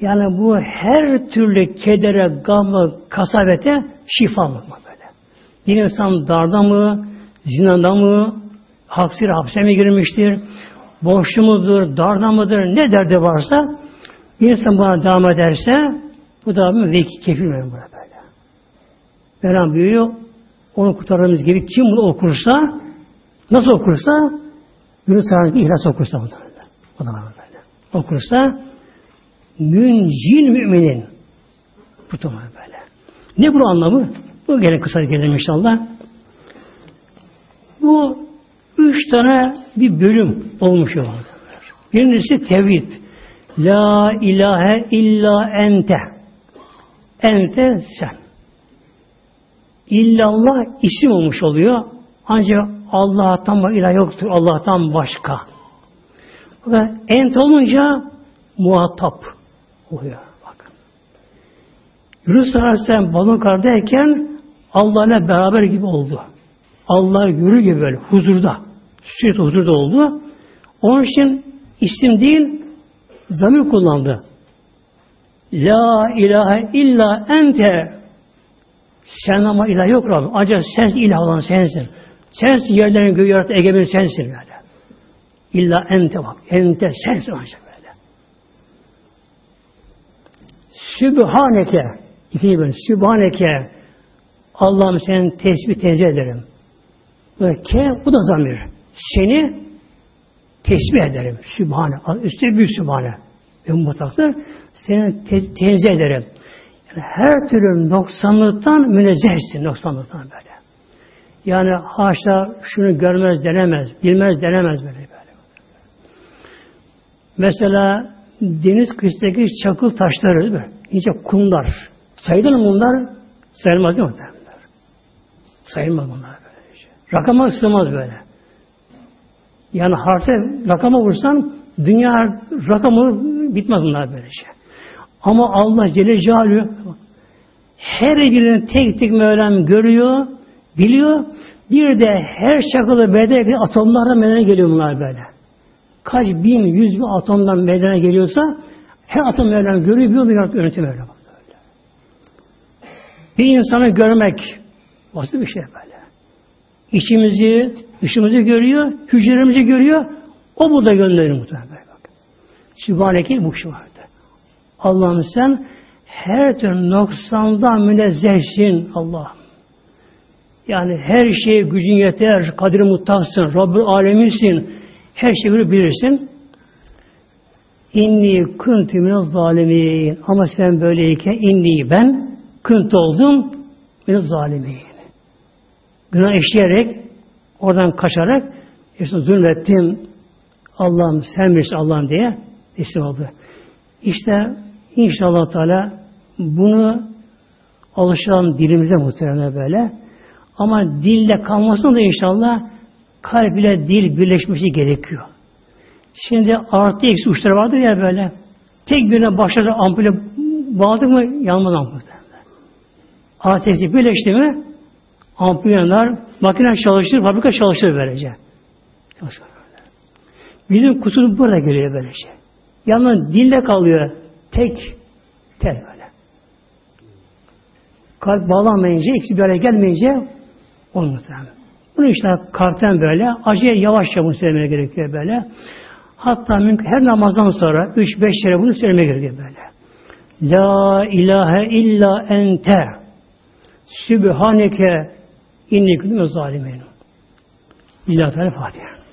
Yani bu her türlü kedere, gamı, kasavete şifa mı böyle? Bir insan darda mı, zinanda mı, haksır hapse mi girmiştir, boşlu mudur, darda mıdır, ne derdi varsa bir insan buna devam ederse bu da bir vekil kefil verir buna böyle. Mevlam buyuruyor, onu kurtarmamız gibi kim bunu okursa, nasıl okursa, Yunus Sarı'nın ihlas okursa o da. O da böyle. Okursa, müncil müminin. Bu tamam böyle. Ne bu anlamı? Bu gene kısa gelelim inşallah. Bu üç tane bir bölüm olmuş orada. Birincisi tevhid. La ilahe illa ente. Ente sen. İllallah isim olmuş oluyor. Ancak Allah'tan ilah yoktur. Allah'tan başka. Ve ent olunca muhatap oluyor. Bakın. Yunus Aleyhisselam balon kardayken Allah'la beraber gibi oldu. Allah yürü gibi böyle huzurda. Sürekli huzurda oldu. Onun için isim değil zamir kullandı. La ilahe illa ente sen ama ilah yok Rabbim. Ancak sen ilah olan sensin. Sensin yerlerin göğü yarattı egemen sensin böyle. İlla ente bak. Ente sensin ancak böyle. Sübhaneke İkinci bölüm. Sübhaneke Allah'ım seni tesbih tenzih ederim. Böyle ke bu da zamir. Seni tesbih ederim. Sübhane. Üstü büyük sübhane. Ve mutaktır. Seni te tenzih ederim. Yani her türlü noksanlıktan münezzehsin. Noksanlıktan böyle. Yani haşa şunu görmez denemez. Bilmez denemez böyle. böyle. Mesela deniz kıyısındaki çakıl taşları değil mi? İnce kumlar. Sayılır mı bunlar? Sayılmaz değil mi? Sayılmaz bunlar böyle. Rakama sığmaz böyle. Yani harfe rakama vursan dünya rakamı bitmez bunlar böyle şey. Ama Allah Celle Celaluhu her birini tek tek Mevlam görüyor, biliyor. Bir de her çakılı bedel atomlardan meydana geliyor bunlar böyle. Kaç bin, yüz bin atomdan meydana geliyorsa her atom Mevlam görüyor, biliyor, yönetiyor Mevlam. Bir insanı görmek basit bir şey böyle. İçimizi, dışımızı görüyor, hücremizi görüyor. O burada gönderiyor muhtemelen. Bak. Sübhaneke bu vardı. Allah'ım sen her türlü noksandan münezzehsin Allah'ım. Yani her şeye gücün yeter, kadir muttaksın, Rabbül aleminsin, her şeyi bilirsin. İnni kuntu minel zalimin. Ama sen böyleyken inni ben kınt oldum minel zalimin. Günah işleyerek oradan kaçarak işte zulmettim Allah'ım sen bilirsin Allah'ım diye teslim oldu. İşte inşallah Teala bunu alışalım dilimize muhtemelen böyle. Ama dille kalmasın da inşallah kalp ile dil birleşmesi gerekiyor. Şimdi artı eksi uçları vardır ya böyle. Tek birine başladı ampule bağladık mı yanmaz ampul. Artı eksi birleşti mi ampul yanar, makine çalışır, fabrika çalışır böylece. Çalışır. Bizim kusur burada geliyor böylece. Yalnız dille kalıyor. Tek tel böyle. Kalp bağlanmayınca, eksi bir araya gelmeyince olmaz. Bunu işte kalpten böyle acıya yavaşça bunu söylemeye gerekiyor böyle. Hatta her namazdan sonra üç beş kere bunu söylemeye gerekiyor böyle. La ilahe illa ente Sübhaneke inni küllü zalimin. Lillahi Teala Fatiha.